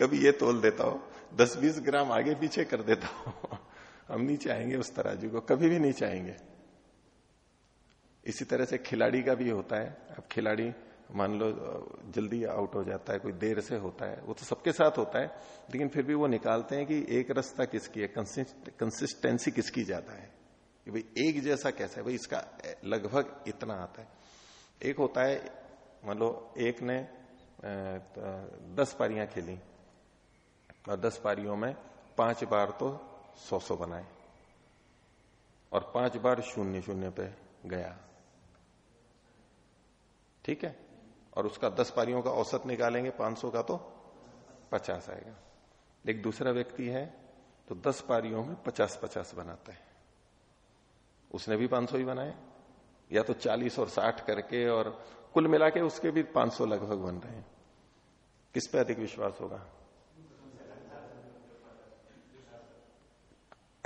कभी ये तोल देता हो दस बीस ग्राम आगे पीछे कर देता हूँ। (laughs) हम नहीं चाहेंगे उस तराजू को, कभी भी नहीं चाहेंगे इसी तरह से खिलाड़ी का भी होता है। अब खिलाड़ी, मान लो, जल्दी आउट हो जाता है, कोई देर से होता है, वो तो सबके साथ होता है, लेकिन फिर भी वो निकालते हैं कि एक रस्ता किसकी है कंसिस्टेंसी किसकी ज़्यादा है? कि भाई एक जैसा कैसा है? भाई इसका लगभग इतना आता है। एक होता है, मान लो, एक ने दस पारियाँ खेली और दस पारियों में पाँच बार तो सौ सौ बनाए और पाँच बार शून्य शून्य पे गया। ठीक है? और उसका दस पारियों का औसत निकालेंगे, पाँच सौ का तो पचास आएगा। एक दूसरा व्यक्ति है तो दस पारियों में पचास पचास बनाता है। उसने भी पाँच सौ ही बनाए, या तो चालीस और साठ करके और कुल मिला के उसके भी पाँच सौ लगभग बन रहे हैं। किस पे अधिक विश्वास होगा?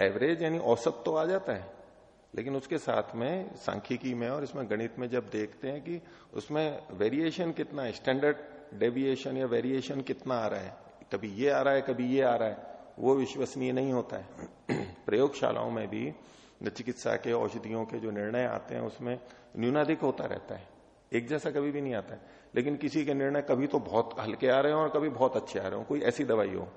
एवरेज यानी औसत तो आ जाता है, लेकिन उसके साथ में सांख्यिकी में और इसमें गणित में जब देखते हैं कि उसमें वेरिएशन कितना है स्टैंडर्ड डेविएशन या वेरिएशन कितना आ रहा है, कभी ये आ रहा है, कभी ये आ रहा है, वो विश्वसनीय नहीं होता है। (clears throat) प्रयोगशालाओं में भी चिकित्सा के, औषधियों के जो निर्णय आते हैं, उसमें न्यूनाधिक होता रहता है, एक जैसा कभी भी नहीं आता है, लेकिन किसी के निर्णय कभी तो बहुत हल्के आ रहे हो और कभी बहुत अच्छे आ रहे हो, कोई ऐसी दवाई हो,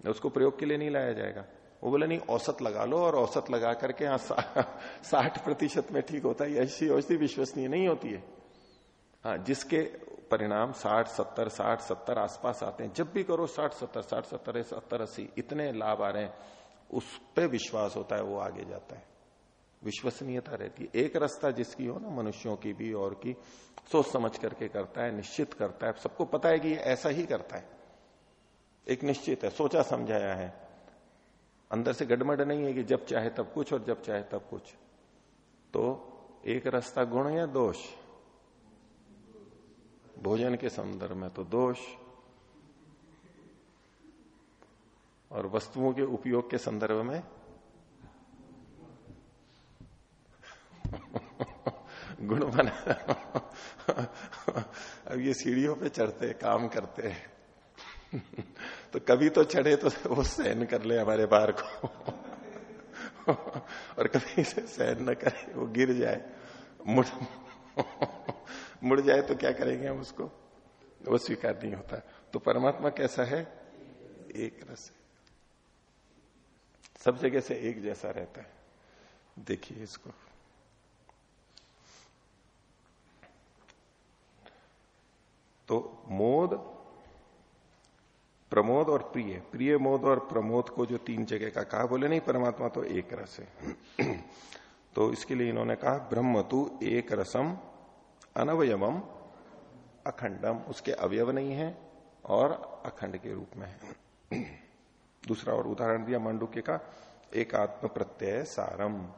उसको प्रयोग के लिए नहीं लाया जाएगा। वो बोले, नहीं, औसत लगा लो और औसत लगा करके यहाँ (laughs) साठ प्रतिशत में ठीक होता है ऐसी औषधि विश्वसनीय नहीं होती है। हाँ जिसके परिणाम साठ, सत्तर साठ, सत्तर आसपास आते हैं, जब भी करो साठ, सत्तर साठ, सत्तर सत्तर, अस्सी, इतने लाभ आ रहे हैं, उस पर विश्वास होता है, वो आगे जाता है। विश्वसनीयता रहती है। एक रास्ता जिसकी हो ना, मनुष्यों की भी और की, सोच समझ करके करता है, निश्चित करता है। सबको पता है कि ऐसा ही करता है। एक निश्चित है, सोचा समझाया है। अंदर से गड़मड़ नहीं है कि जब चाहे तब कुछ और जब चाहे तब कुछ। तो एक रास्ता गुण या दोष? भोजन के संदर्भ में तो दोष। और वस्तुओं के उपयोग के संदर्भ में? (laughs) गुण बना। (laughs) अब ये सीढ़ियों पे चढ़ते, काम करते। (laughs) तो कभी तो चढ़े तो वो सहन कर ले हमारे बार को। और कभी से सहन न करे, वो गिर जाए। मुड़ मुड़ जाए तो क्या करेंगे हम उसको? वो स्वीकार नहीं होता। तो परमात्मा कैसा है? एक रस है। सब जगह से एक जैसा रहता है। देखिए इसको। तो मोद प्रमोद और प्रिय। प्रिय, मोद और प्रमोद को जो तीन जगह का कहा, बोले, नहीं, परमात्मा तो एक रस है। (clears throat) तो इसके लिए इन्होंने कहा, ब्रह्म तु एक रसम अनवयवम अखंडम। उसके अवयव नहीं है और अखंड के रूप में है। (clears throat) दूसरा और उदाहरण दिया, मांडुक्य का, एक आत्म प्रत्यय सारम।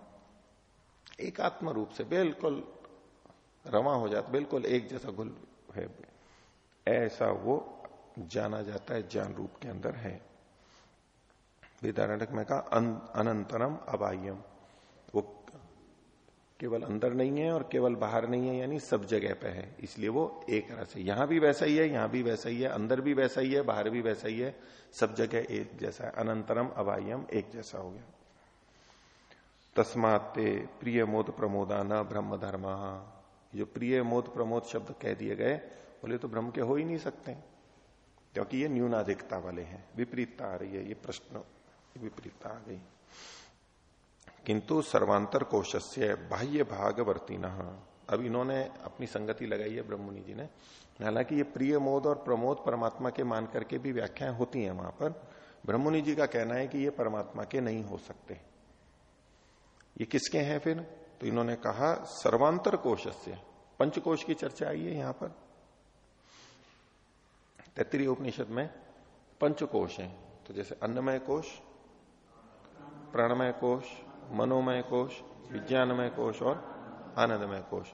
एक आत्म रूप से बिल्कुल रमा हो जाता, बिल्कुल एक जैसा गुल है। ऐसा वो जाना जाता है, ज्ञान रूप के अंदर है। वेदारण्यक में कहा अनंतरम अबाह्यम। वो केवल अंदर नहीं है और केवल बाहर नहीं है, यानी सब जगह पे है। इसलिए वो एक रस है यहाँ भी वैसा ही है, यहाँ भी वैसा ही है, अंदर भी वैसा ही है, बाहर भी वैसा ही है, सब जगह एक जैसा है। अनंतरम अबायम एक जैसा हो गया। तस्माते प्रिय मोद प्रमोदा न ब्रह्म धर्म। जो प्रिय मोद प्रमोद शब्द कह दिए गए, बोले तो ब्रह्म के हो ही नहीं सकते। क्योंकि ये न्यूनाधिकता वाले हैं, विपरीतता आ रही है, ये प्रश्न विपरीतता आ गई। किंतु सर्वांतर कोश से बाह्य भागवर्ती अब इन्होंने अपनी संगति लगाई है ब्रह्मणि जी ने। हालाँकि ये प्रिय मोद और प्रमोद परमात्मा के मान करके भी व्याख्याएँ होती हैं वहाँ पर ब्रह्मणि जी का कहना है कि ये परमात्मा के नहीं हो सकते। ये किसके हैं फिर? तो इन्होंने कहा, सर्वांतर कोश से पंचकोश की चर्चा आई है यहाँ पर। तैतरीय उपनिषद में पंचकोश है। तो जैसे अन्नमय कोश, प्राणमय कोश, मनोमय कोश, विज्ञानमय कोश और आनंदमय कोश।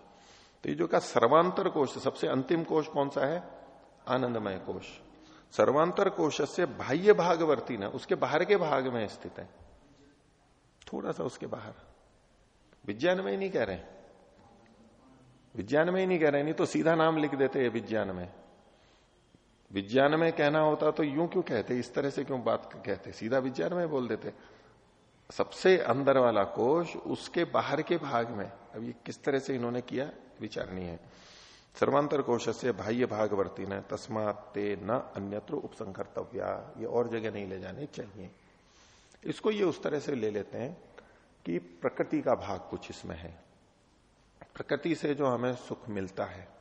तो ये जो का सर्वांतर कोश सबसे अंतिम कोश कौन सा है? आनंदमय कोश। सर्वांतर कोश से बाह्य भागवर्ती ना, उसके बाहर के भाग में स्थित है। थोड़ा सा उसके बाहर। विज्ञान में ही नहीं कह रहे विज्ञान में ही नहीं कह रहे नहीं तो सीधा नाम लिख देते विज्ञान में विज्ञान में कहना होता तो यूँ क्यों कहते? इस तरह से क्यों बात कहते? सीधा विज्ञान में बोल देते। सबसे अंदर वाला कोष उसके बाहर के भाग में। अब ये किस तरह से इन्होंने किया? विचारनी है। सर्वांतर कोश से बाह्य भागवर्ती न तस्मात ते न अन्यत्र उपसंकर्तव्या। ये और जगह नहीं ले जाने चाहिए। इसको ये उस तरह से ले लेते हैं कि प्रकृति का भाग कुछ इसमें है। प्रकृति से जो हमें सुख मिलता है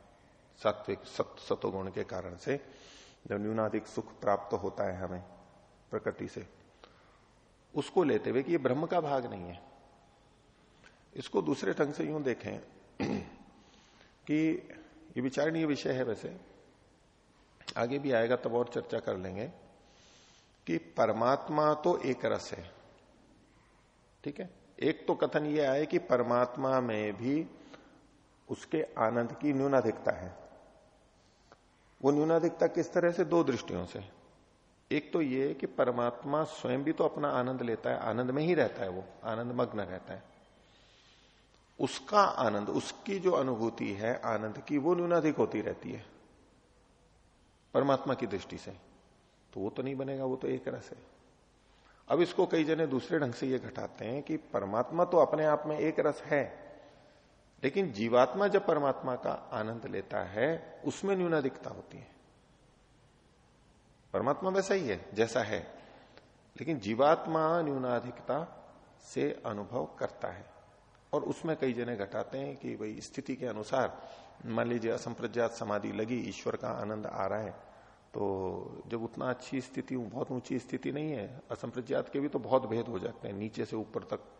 सात्विक सत सतोगुण के कारण से जब न्यूनाधिक सुख प्राप्त होता है हमें प्रकृति से, उसको लेते हुए कि ये ब्रह्म का भाग नहीं है। इसको दूसरे ढंग से यूँ देखें (clears throat) कि ये विचारणीय विषय है वैसे। आगे भी आएगा, तब और चर्चा कर लेंगे कि परमात्मा तो एक रस है। ठीक है? एक तो कथन ये आए कि परमात्मा में भी उसके आनंद की न्यूनाधिकता है। वो न्यूनाधिकता किस तरह से? दो दृष्टियों से। एक तो ये कि परमात्मा स्वयं भी तो अपना आनंद लेता है, आनंद में ही रहता है वो आनंद मग्न रहता है। उसका आनंद, उसकी जो अनुभूति है, आनंद की वो न्यूनाधिक होती रहती है, परमात्मा की दृष्टि से। तो वो तो नहीं बनेगा, वो तो एक रस है। अब इसको कई जने दूसरे ढंग से ये घटाते हैं कि परमात्मा तो अपने आप में एक रस है लेकिन जीवात्मा जब परमात्मा का आनंद लेता है, उसमें न्यूनाधिकता होती है। परमात्मा वैसा ही है, जैसा है। लेकिन जीवात्मा न्यूनाधिकता से अनुभव करता है। और उसमें कई जने घटाते हैं कि भाई स्थिति के अनुसार, मान लीजिए असंप्रज्ञात समाधि लगी, ईश्वर का आनंद आ रहा है तो जब उतना अच्छी स्थिति, बहुत ऊँची स्थिति नहीं है, असंप्रज्ञात के भी तो बहुत भेद हो जाते हैं, नीचे से ऊपर तक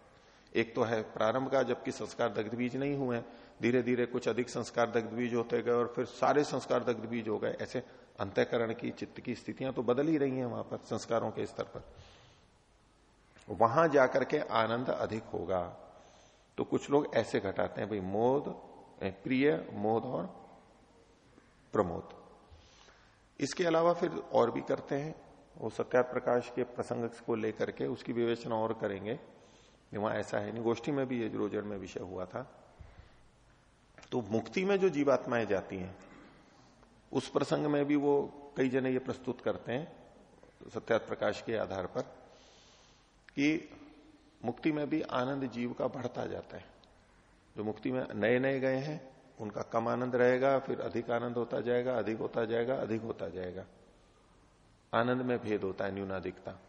एक तो है प्रारंभ का, जबकि संस्कार दग्ध बीज नहीं हुए धीरे धीरे कुछ अधिक संस्कार दग्ध बीज होते गए और फिर सारे संस्कार दग्ध बीज हो गए। ऐसे अंतकरण की, चित्त की स्थितियाँ तो बदल ही रही हैं वहाँ पर, संस्कारों के स्तर पर। वहाँ जाकर के आनंद अधिक होगा। तो कुछ लोग ऐसे घटाते हैं, भाई, मोद प्रिय, मोद और प्रमोद। इसके अलावा फिर और भी करते हैं। वो सत्या प्रकाश के प्रसंग को लेकर के उसकी विवेचना और करेंगे। वहाँ ऐसा है। नहीं गोष्ठी में भी ये रोजड़ में विषय हुआ था। तो मुक्ति में जो जीवात्माएँ जाती हैं, उस प्रसंग में भी वो कई जने ये प्रस्तुत करते हैं सत्यात प्रकाश के आधार पर, कि मुक्ति में भी आनंद जीव का बढ़ता जाता है। जो मुक्ति में नए नए गए हैं, उनका कम आनंद रहेगा, फिर अधिक आनंद होता जाएगा, अधिक होता जाएगा, अधिक होता जाएगा। आनंद में भेद होता है, न्यूनाधिकता।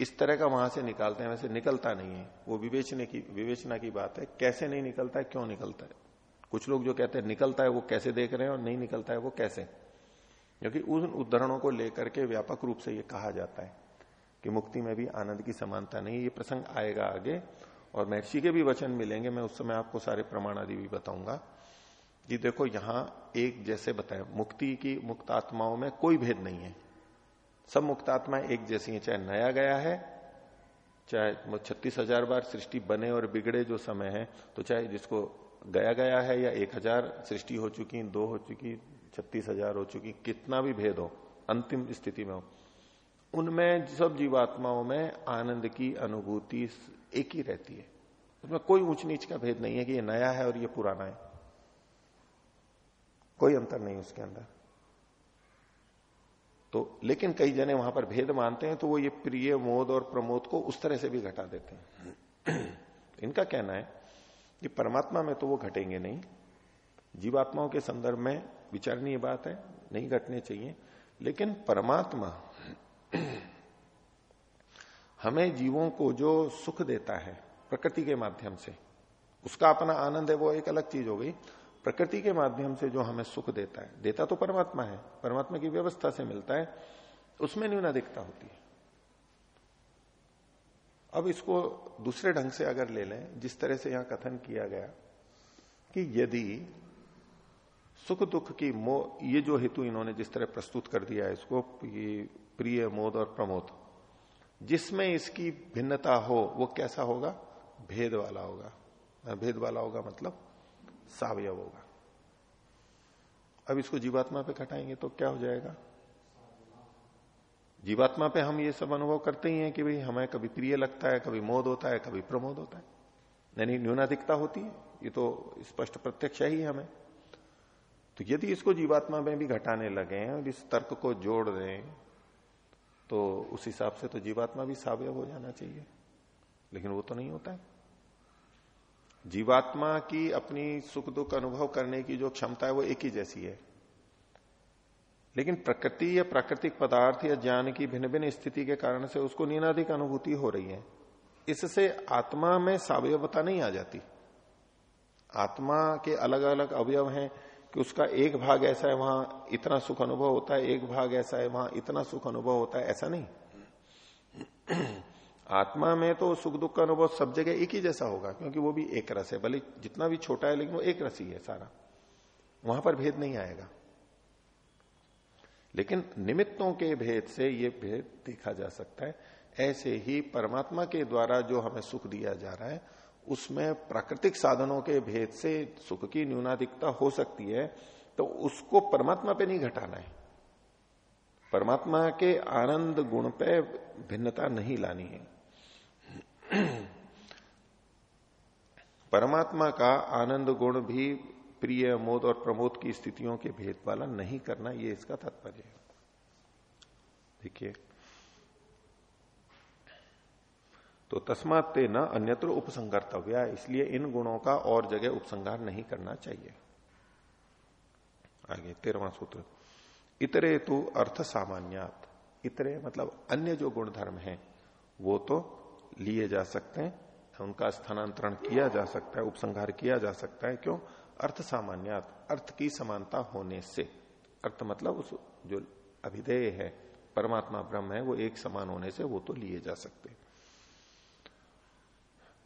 इस तरह का वहाँ से निकालते हैं, वैसे निकलता नहीं है। वो विवेचने की, विवेचना की बात है, कैसे नहीं निकलता है, क्यों निकलता है? कुछ लोग जो कहते हैं निकलता है वो कैसे देख रहे हैं और नहीं निकलता है वो कैसे? क्योंकि उन उदाहरणों को लेकर के व्यापक रूप से ये कहा जाता है कि मुक्ति में भी आनंद की समानता नहीं ये प्रसंग आएगा आगे और महर्षि के भी वचन मिलेंगे। मैं उस समय आपको सारे प्रमाण आदि भी बताऊँगा कि देखो, यहाँ एक जैसे बताए मुक्ति की मुक्त आत्माओं में कोई भेद नहीं है। सब मुक्तात्मा एक जैसी है, चाहे नया गया है, चाहे छत्तीस हज़ार बार सृष्टि बने और बिगड़े जो समय है तो चाहे जिसको गया गया है या एक हज़ार सृष्टि हो चुकी, दो हो चुकी, छत्तीस हज़ार हो चुकी, कितना भी भेद हो, अंतिम स्थिति में हो, उनमें, सब जीवात्माओं में आनंद की अनुभूति एक ही रहती है। उसमें कोई ऊंच नीच का भेद नहीं है कि ये नया है और ये पुराना है। कोई अंतर नहीं उसके अंदर। तो लेकिन कई जने वहाँ पर भेद मानते हैं तो वो ये प्रिय, मोद और प्रमोद को उस तरह से भी घटा देते हैं। (clears throat) इनका कहना है कि परमात्मा में तो वो घटेंगे नहीं। जीवात्माओं के संदर्भ में विचारणीय बात है, नहीं घटने चाहिए। लेकिन परमात्मा (clears throat) हमें जीवों को जो सुख देता है प्रकृति के माध्यम से, उसका अपना आनंद है, वो एक अलग चीज़ हो गई। प्रकृति के माध्यम से जो हमें सुख देता है। देता तो परमात्मा है, परमात्मा की व्यवस्था से मिलता है, उसमें न्यूनाधिकता होती है। अब इसको दूसरे ढंग से अगर ले लें, जिस तरह से यहाँ कथन किया गया, कि यदि सुख दुख की मो, ये जो हेतु इन्होंने जिस तरह प्रस्तुत कर दिया है इसको, ये प्रिय, मोद और प्रमोद, जिसमें इसकी भिन्नता हो, वो कैसा होगा? भेद वाला होगा। भेद वाला होगा मतलब सावयव होगा। अब इसको जीवात्मा पे घटाएँगे तो क्या हो जाएगा? जीवात्मा पे हम ये सब अनुभव करते ही हैं कि भाई हमें कभी प्रिय लगता है, कभी मोद होता है, कभी प्रमोद होता है। यानी न्यूनाधिकता होती है, ये तो स्पष्ट प्रत्यक्ष ही हमें। तो यदि इसको जीवात्मा में भी घटाने लगे और इस तर्क को जोड़ दें तो उस हिसाब से तो जीवात्मा भी सावयव हो जाना चाहिए। लेकिन वो तो नहीं होता है। जीवात्मा की अपनी सुख दुख अनुभव करने की जो क्षमता है वो एक ही जैसी है। लेकिन प्रकृति या प्राकृतिक पदार्थ या ज्ञान की भिन्न भिन्न स्थिति के कारण से उसको नीनाधिक अनुभूति हो रही है। इससे आत्मा में सावयवता नहीं आ जाती। आत्मा के अलग अलग अवयव हैं कि उसका एक भाग ऐसा है, वहाँ इतना सुख अनुभव होता है, एक भाग ऐसा है, वहाँ इतना सुख अनुभव होता है, ऐसा नहीं। आत्मा में तो सुख दुख का अनुभव सब जगह एक ही जैसा होगा, क्योंकि वो भी एक रस है, भले जितना भी छोटा है, लेकिन वो एक रस ही है सारा। वहाँ पर भेद नहीं आएगा। लेकिन निमित्तों के भेद से ये भेद देखा जा सकता है। ऐसे ही परमात्मा के द्वारा जो हमें सुख दिया जा रहा है, उसमें प्राकृतिक साधनों के भेद से सुख की न्यूनाधिकता हो सकती है तो उसको परमात्मा पे नहीं घटाना है। परमात्मा के आनंद गुण पे भिन्नता नहीं लानी है। (clears throat) परमात्मा का आनंद गुण भी प्रिय, मोद और प्रमोद की स्थितियों के भेद वाला नहीं करना, ये इसका तात्पर्य है। देखिए। तो तस्मात न अन्यत्र उपसंगर्तव्य, इसलिए इन गुणों का और जगह उपसंगार नहीं करना चाहिए। आगे तेरवा सूत्र। इतरे तो अर्थ सामान्यात। इतरे मतलब अन्य जो गुण धर्म है, वो तो लिए जा सकते हैं, उनका स्थानांतरण किया जा सकता है, उपसंहार किया जा सकता है, क्यों? अर्थ सामान्य अर्थ की समानता होने से। अर्थ मतलब उस जो अभिधेय है, परमात्मा ब्रह्म है, वो एक समान होने से वो तो लिए जा सकते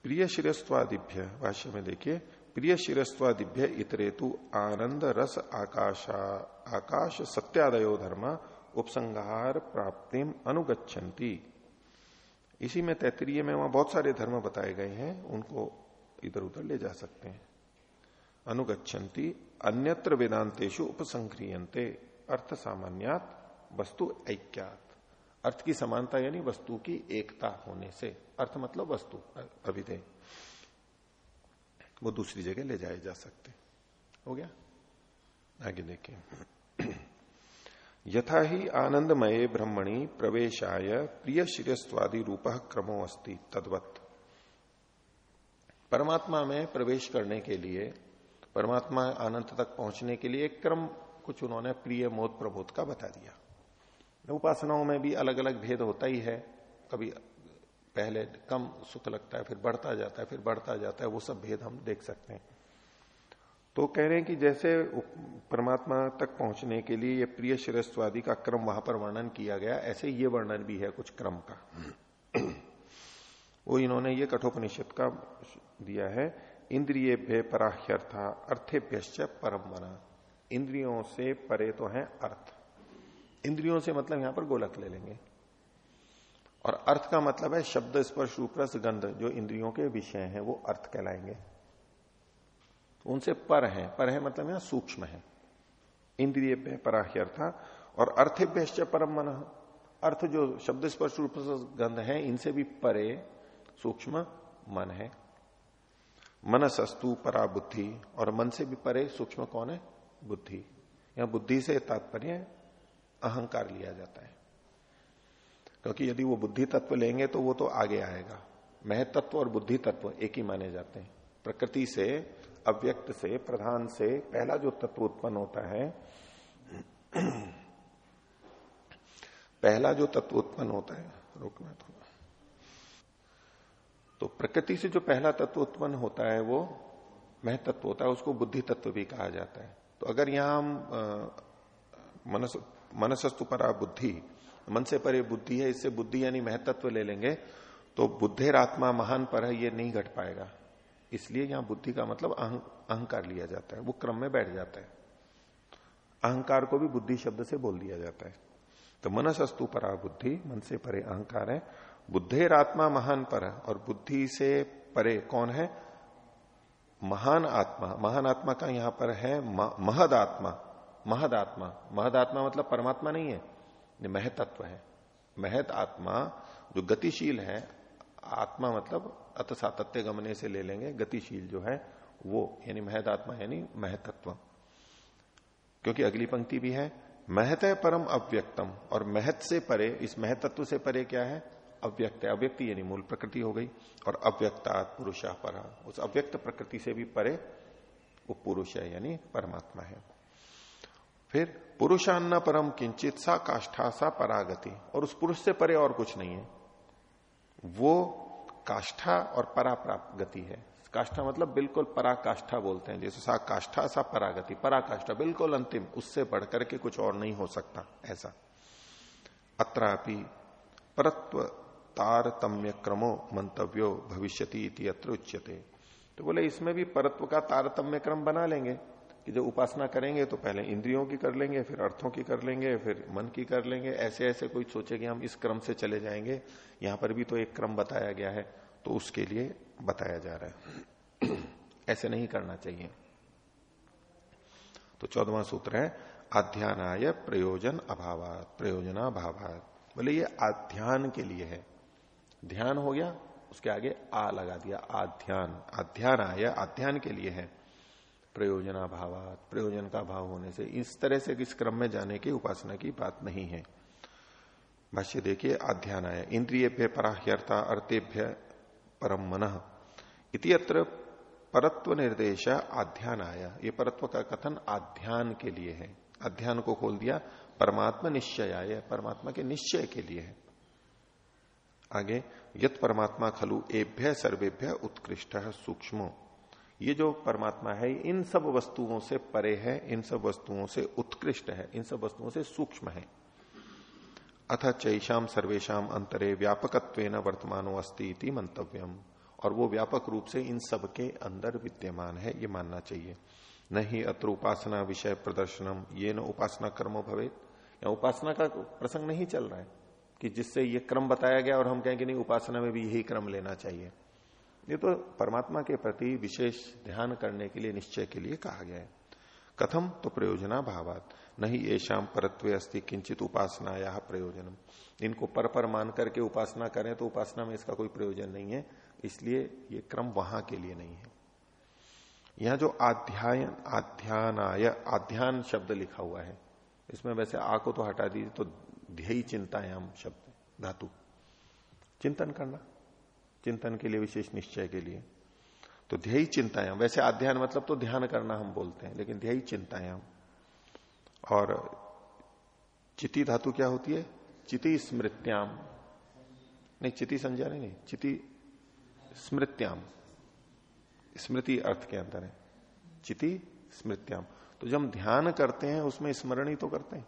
प्रिय शिरस्वादिभ्य भाष्य में देखिए प्रिय शिरस्वादिभ्य इतरेतु आनंद रस आकाशा, आकाश सत्यादयो धर्म, उपसंहार प्राप्तिम अनुगछन्ति इसी में तैतरीय में वहाँ बहुत सारे धर्म बताए गए हैं, उनको इधर उधर ले जा सकते हैं। अनुगछन्ति अन्यत्र वेदांतेशु उपसंक्रियंते अर्थ सामान्यात, वस्तु ऐक्यात। अर्थ की समानता यानी वस्तु की एकता होने से। अर्थ मतलब वस्तु अभिधेय वो दूसरी जगह ले जाए जा सकते। हो गया? आगे देखिए। यथा ही आनंदमय ब्रह्मणि प्रवेशाय प्रिय शिरस्वादी रूप क्रमो अस्ति तद्वत। परमात्मा में प्रवेश करने के लिए, परमात्मा आनंद तक पहुँचने के लिए क्रम कुछ उन्होंने प्रिय मोद प्रबोध का बता दिया। उपासनाओं में भी अलग अलग भेद होता ही है। कभी पहले कम सुख लगता है, फिर बढ़ता जाता है, फिर बढ़ता जाता है, वो सब भेद हम देख सकते हैं। तो कह रहे हैं कि जैसे परमात्मा तक पहुँचने के लिए ये प्रिय शिरस्वादी का क्रम वहाँ पर वर्णन किया गया, ऐसे ये वर्णन भी है कुछ क्रम का। वो इन्होंने ये कठोपनिषद का दिया है इंद्रिय भे पराह्यर्था, अर्थेभ्यश्च परम मना। इंद्रियों से परे तो है अर्थ। इंद्रियों से मतलब यहाँ पर गोलक ले लेंगे। और अर्थ का मतलब है शब्द स्पर्श रूपरस गंध, जो इंद्रियों के विषय हैं, वो अर्थ कहलाएँगे। उनसे पर है। पर है मतलब यहाँ सूक्ष्म है। इंद्रिय पे पराह्यर्था और अर्थेभ्य परम मन। अर्थ जो शब्द स्पर्श रूप से गंध है, इनसे भी परे सूक्ष्म मन है। मनसस्तु परा बुद्धि। और मन से भी परे सूक्ष्म कौन है? बुद्धि। यहाँ बुद्धि से तात्पर्य अहंकार लिया जाता है। क्योंकि यदि वो बुद्धि तत्व लेंगे तो वो तो आगे आएगा। महतत्व और बुद्धि तत्व एक ही माने जाते हैं। प्रकृति से अव्यक्त से, प्रधान से पहला जो तत्व उत्पन्न होता है, पहला जो तत्व उत्पन्न होता है रोकना थोड़ा। तो प्रकृति से जो पहला तत्व उत्पन्न होता है वो महतत्व होता है, उसको बुद्धि तत्व भी कहा जाता है। तो अगर यहाँ हम मनस, मनसस्तु परा बुद्धि, मन से परे बुद्धि है, इससे बुद्धि यानी महतत्व ले लेंगे तो बुद्धेर आत्मा महान पर है, ये नहीं घट पाएगा। इसलिए यहाँ बुद्धि का मतलब अहंकार लिया जाता है, वो क्रम में बैठ जाता है। अहंकार को भी बुद्धि शब्द से बोल दिया जाता है। तो मनसस्तु परा बुद्धि, मन से परे अहंकार है। बुद्धेर आत्मा महान पर और बुद्धि से परे कौन है? महान आत्मा। महान आत्मा का यहाँ पर है महद आत्मा महद आत्मा महद आत्मा मतलब परमात्मा नहीं है महतत्व है। महत आत्मा जो गतिशील है, आत्मा मतलब अत सातत्य गमने से ले लेंगे, गतिशील जो है, वो, यानी महद आत्मा, यानी महतत्व। क्योंकि अगली पंक्ति भी है, महत है परम अव्यक्तम, और महत से परे, इस महतत्व से परे क्या है? अव्यक्त है। अव्यक्ति यानी मूल प्रकृति हो गई, और अव्यक्ता पुरुषा पर। उस अव्यक्त प्रकृति से भी परे, वो पुरुष है, यानी परमात्मा है। फिर, पुरुषान्न परम किंचित सा काष्ठा सा परागति, और उस पुरुष से परे और कुछ नहीं है। वो काष्ठा और पराप्राप्त गति है। काष्ठा मतलब बिल्कुल पराकाष्ठा बोलते हैं। जैसे सा काष्ठा, सा परागति। पराकाष्ठा बिल्कुल अंतिम, उससे बढ़कर के कुछ और नहीं हो सकता, ऐसा। अत्रापि परत्व तारतम्य क्रमो मंतव्यो भविष्यति इति अत्र उच्यते। तो बोले, इसमें भी परत्व का तारतम्य क्रम बना लेंगे। कि जब उपासना करेंगे तो पहले इंद्रियों की कर लेंगे, फिर अर्थों की कर लेंगे, फिर मन की कर लेंगे। ऐसे ऐसे कोई सोचे कि हम इस क्रम से चले जाएँगे। यहाँ पर भी तो एक क्रम बताया गया है तो उसके लिए बताया जा रहा है। (clears throat) ऐसे नहीं करना चाहिए। तो चौदवा सूत्र है आध्यानाय प्रयोजन अभाव प्रयोजनाभावात। बोले ये आध्यान के लिए है। ध्यान हो गया, उसके आगे आ लगा दिया, आध्यान। आय आध्यान के लिए है। प्रयोजना भाव प्रयोजन का भाव होने से इस तरह से किस क्रम में जाने की उपासना की बात नहीं है। भाष्य देखिए आध्यान आय इंद्रिय पराह्यर्ता, अर्तेभ्य परम मन, इति अत्र परत्व निर्देश आध्यान आया ये परत्व का कथन आध्यान के लिए है। अध्यान को खोल दिया, परमात्मा निश्चय आय परमात्मा के निश्चय के लिए है। आगे, यत परमात्मा खलु एभ्य सर्वेभ्य उत्कृष्ट सूक्ष्म। ये जो परमात्मा है, इन सब वस्तुओं से परे है, इन सब वस्तुओं से उत्कृष्ट है, इन सब वस्तुओं से सूक्ष्म है। अथ चैशाम सर्वेशम अंतरे व्यापकत्व वर्तमानो अस्ती मंतव्यम और वो व्यापक रूप से इन सब के अंदर विद्यमान है, ये मानना चाहिए। नहीं अत्र उपासना विषय प्रदर्शनम, ये न उपासना कर्म भवे या उपासना का प्रसंग नहीं चल रहा है कि जिससे ये क्रम बताया गया और हम कहें कि नहीं, उपासना में भी यही क्रम लेना चाहिए। ये तो परमात्मा के प्रति विशेष ध्यान करने के लिए, निश्चय के लिए कहा गया है। कथम तो प्रयोजना भावात। नहीं ये शाम परत्व अस्थि किंचित उपासना या प्रयोजनम। इनको पर पर मान करके उपासना करें तो उपासना में इसका कोई प्रयोजन नहीं है। इसलिए ये क्रम वहाँ के लिए नहीं है। यहाँ जो आध्यायन, आध्यानाय, आध्यान शब्द लिखा हुआ है, इसमें वैसे आ को तो हटा दीजिए तो ध्यय चिंतायाम शब्द, धातु। चिंतन करना। चिंतन के लिए विशेष निश्चय के लिए। तो ध्यय चिंतायाम वैसे अध्ययन मतलब तो ध्यान करना हम बोलते हैं लेकिन ध्यय चिंतायाम और चिति धातु क्या होती है? चिति स्मृत्याम नहीं चिति संज्ञा नहीं, चिति स्मृत्याम स्मृति अर्थ के अंदर है। चिति स्मृत्याम तो जब हम ध्यान करते हैं उसमें स्मरण ही तो करते हैं।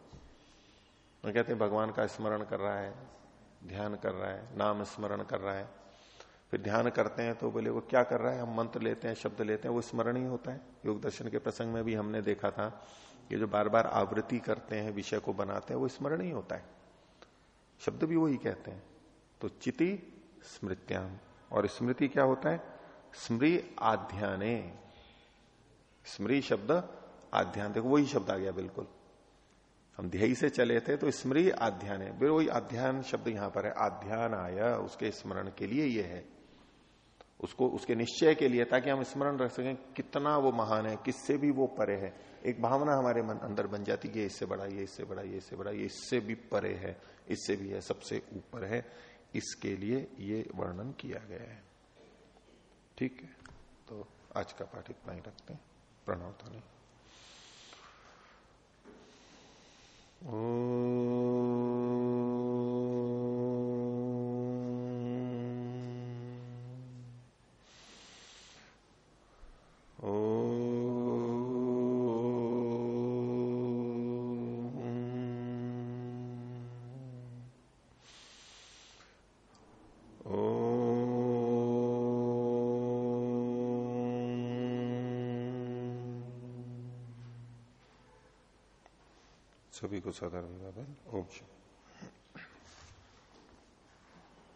तो कहते हैं भगवान का स्मरण कर रहा है ध्यान कर रहा है नाम स्मरण कर रहा है। फिर ध्यान करते हैं तो बोले, वो क्या कर रहा है? हम मंत्र लेते हैं, शब्द लेते हैं, वो स्मरण ही होता है। योग दर्शन के प्रसंग में भी हमने देखा था कि जो बार बार आवृत्ति करते हैं, विषय को बनाते हैं, वो स्मरण ही होता है। शब्द भी वही कहते हैं। तो चिति स्मृत्याम। और स्मृति क्या होता है? स्मृ आध्याने। स्मृ शब्द आध्यान। देखो, वही शब्द आ गया बिल्कुल। हम ध्यय से चले थे तो स्मृ आध्यान। है वही आध्यान शब्द यहाँ पर है। आध्यान आया उसके स्मरण के लिए ये है। उसको, उसके निश्चय के लिए ताकि हम स्मरण रख सकें कितना वो महान है, किससे भी वो परे है। एक भावना हमारे मन अंदर बन जाती है इससे बड़ा, ये इससे बड़ा, ये इससे बड़ा, ये इससे भी परे है, इससे भी है, सबसे ऊपर है। इसके लिए ये वर्णन किया गया है। ठीक है? तो आज का पाठ इतना ही रखते हैं। प्रणव तो नहीं सभी को सदर ओम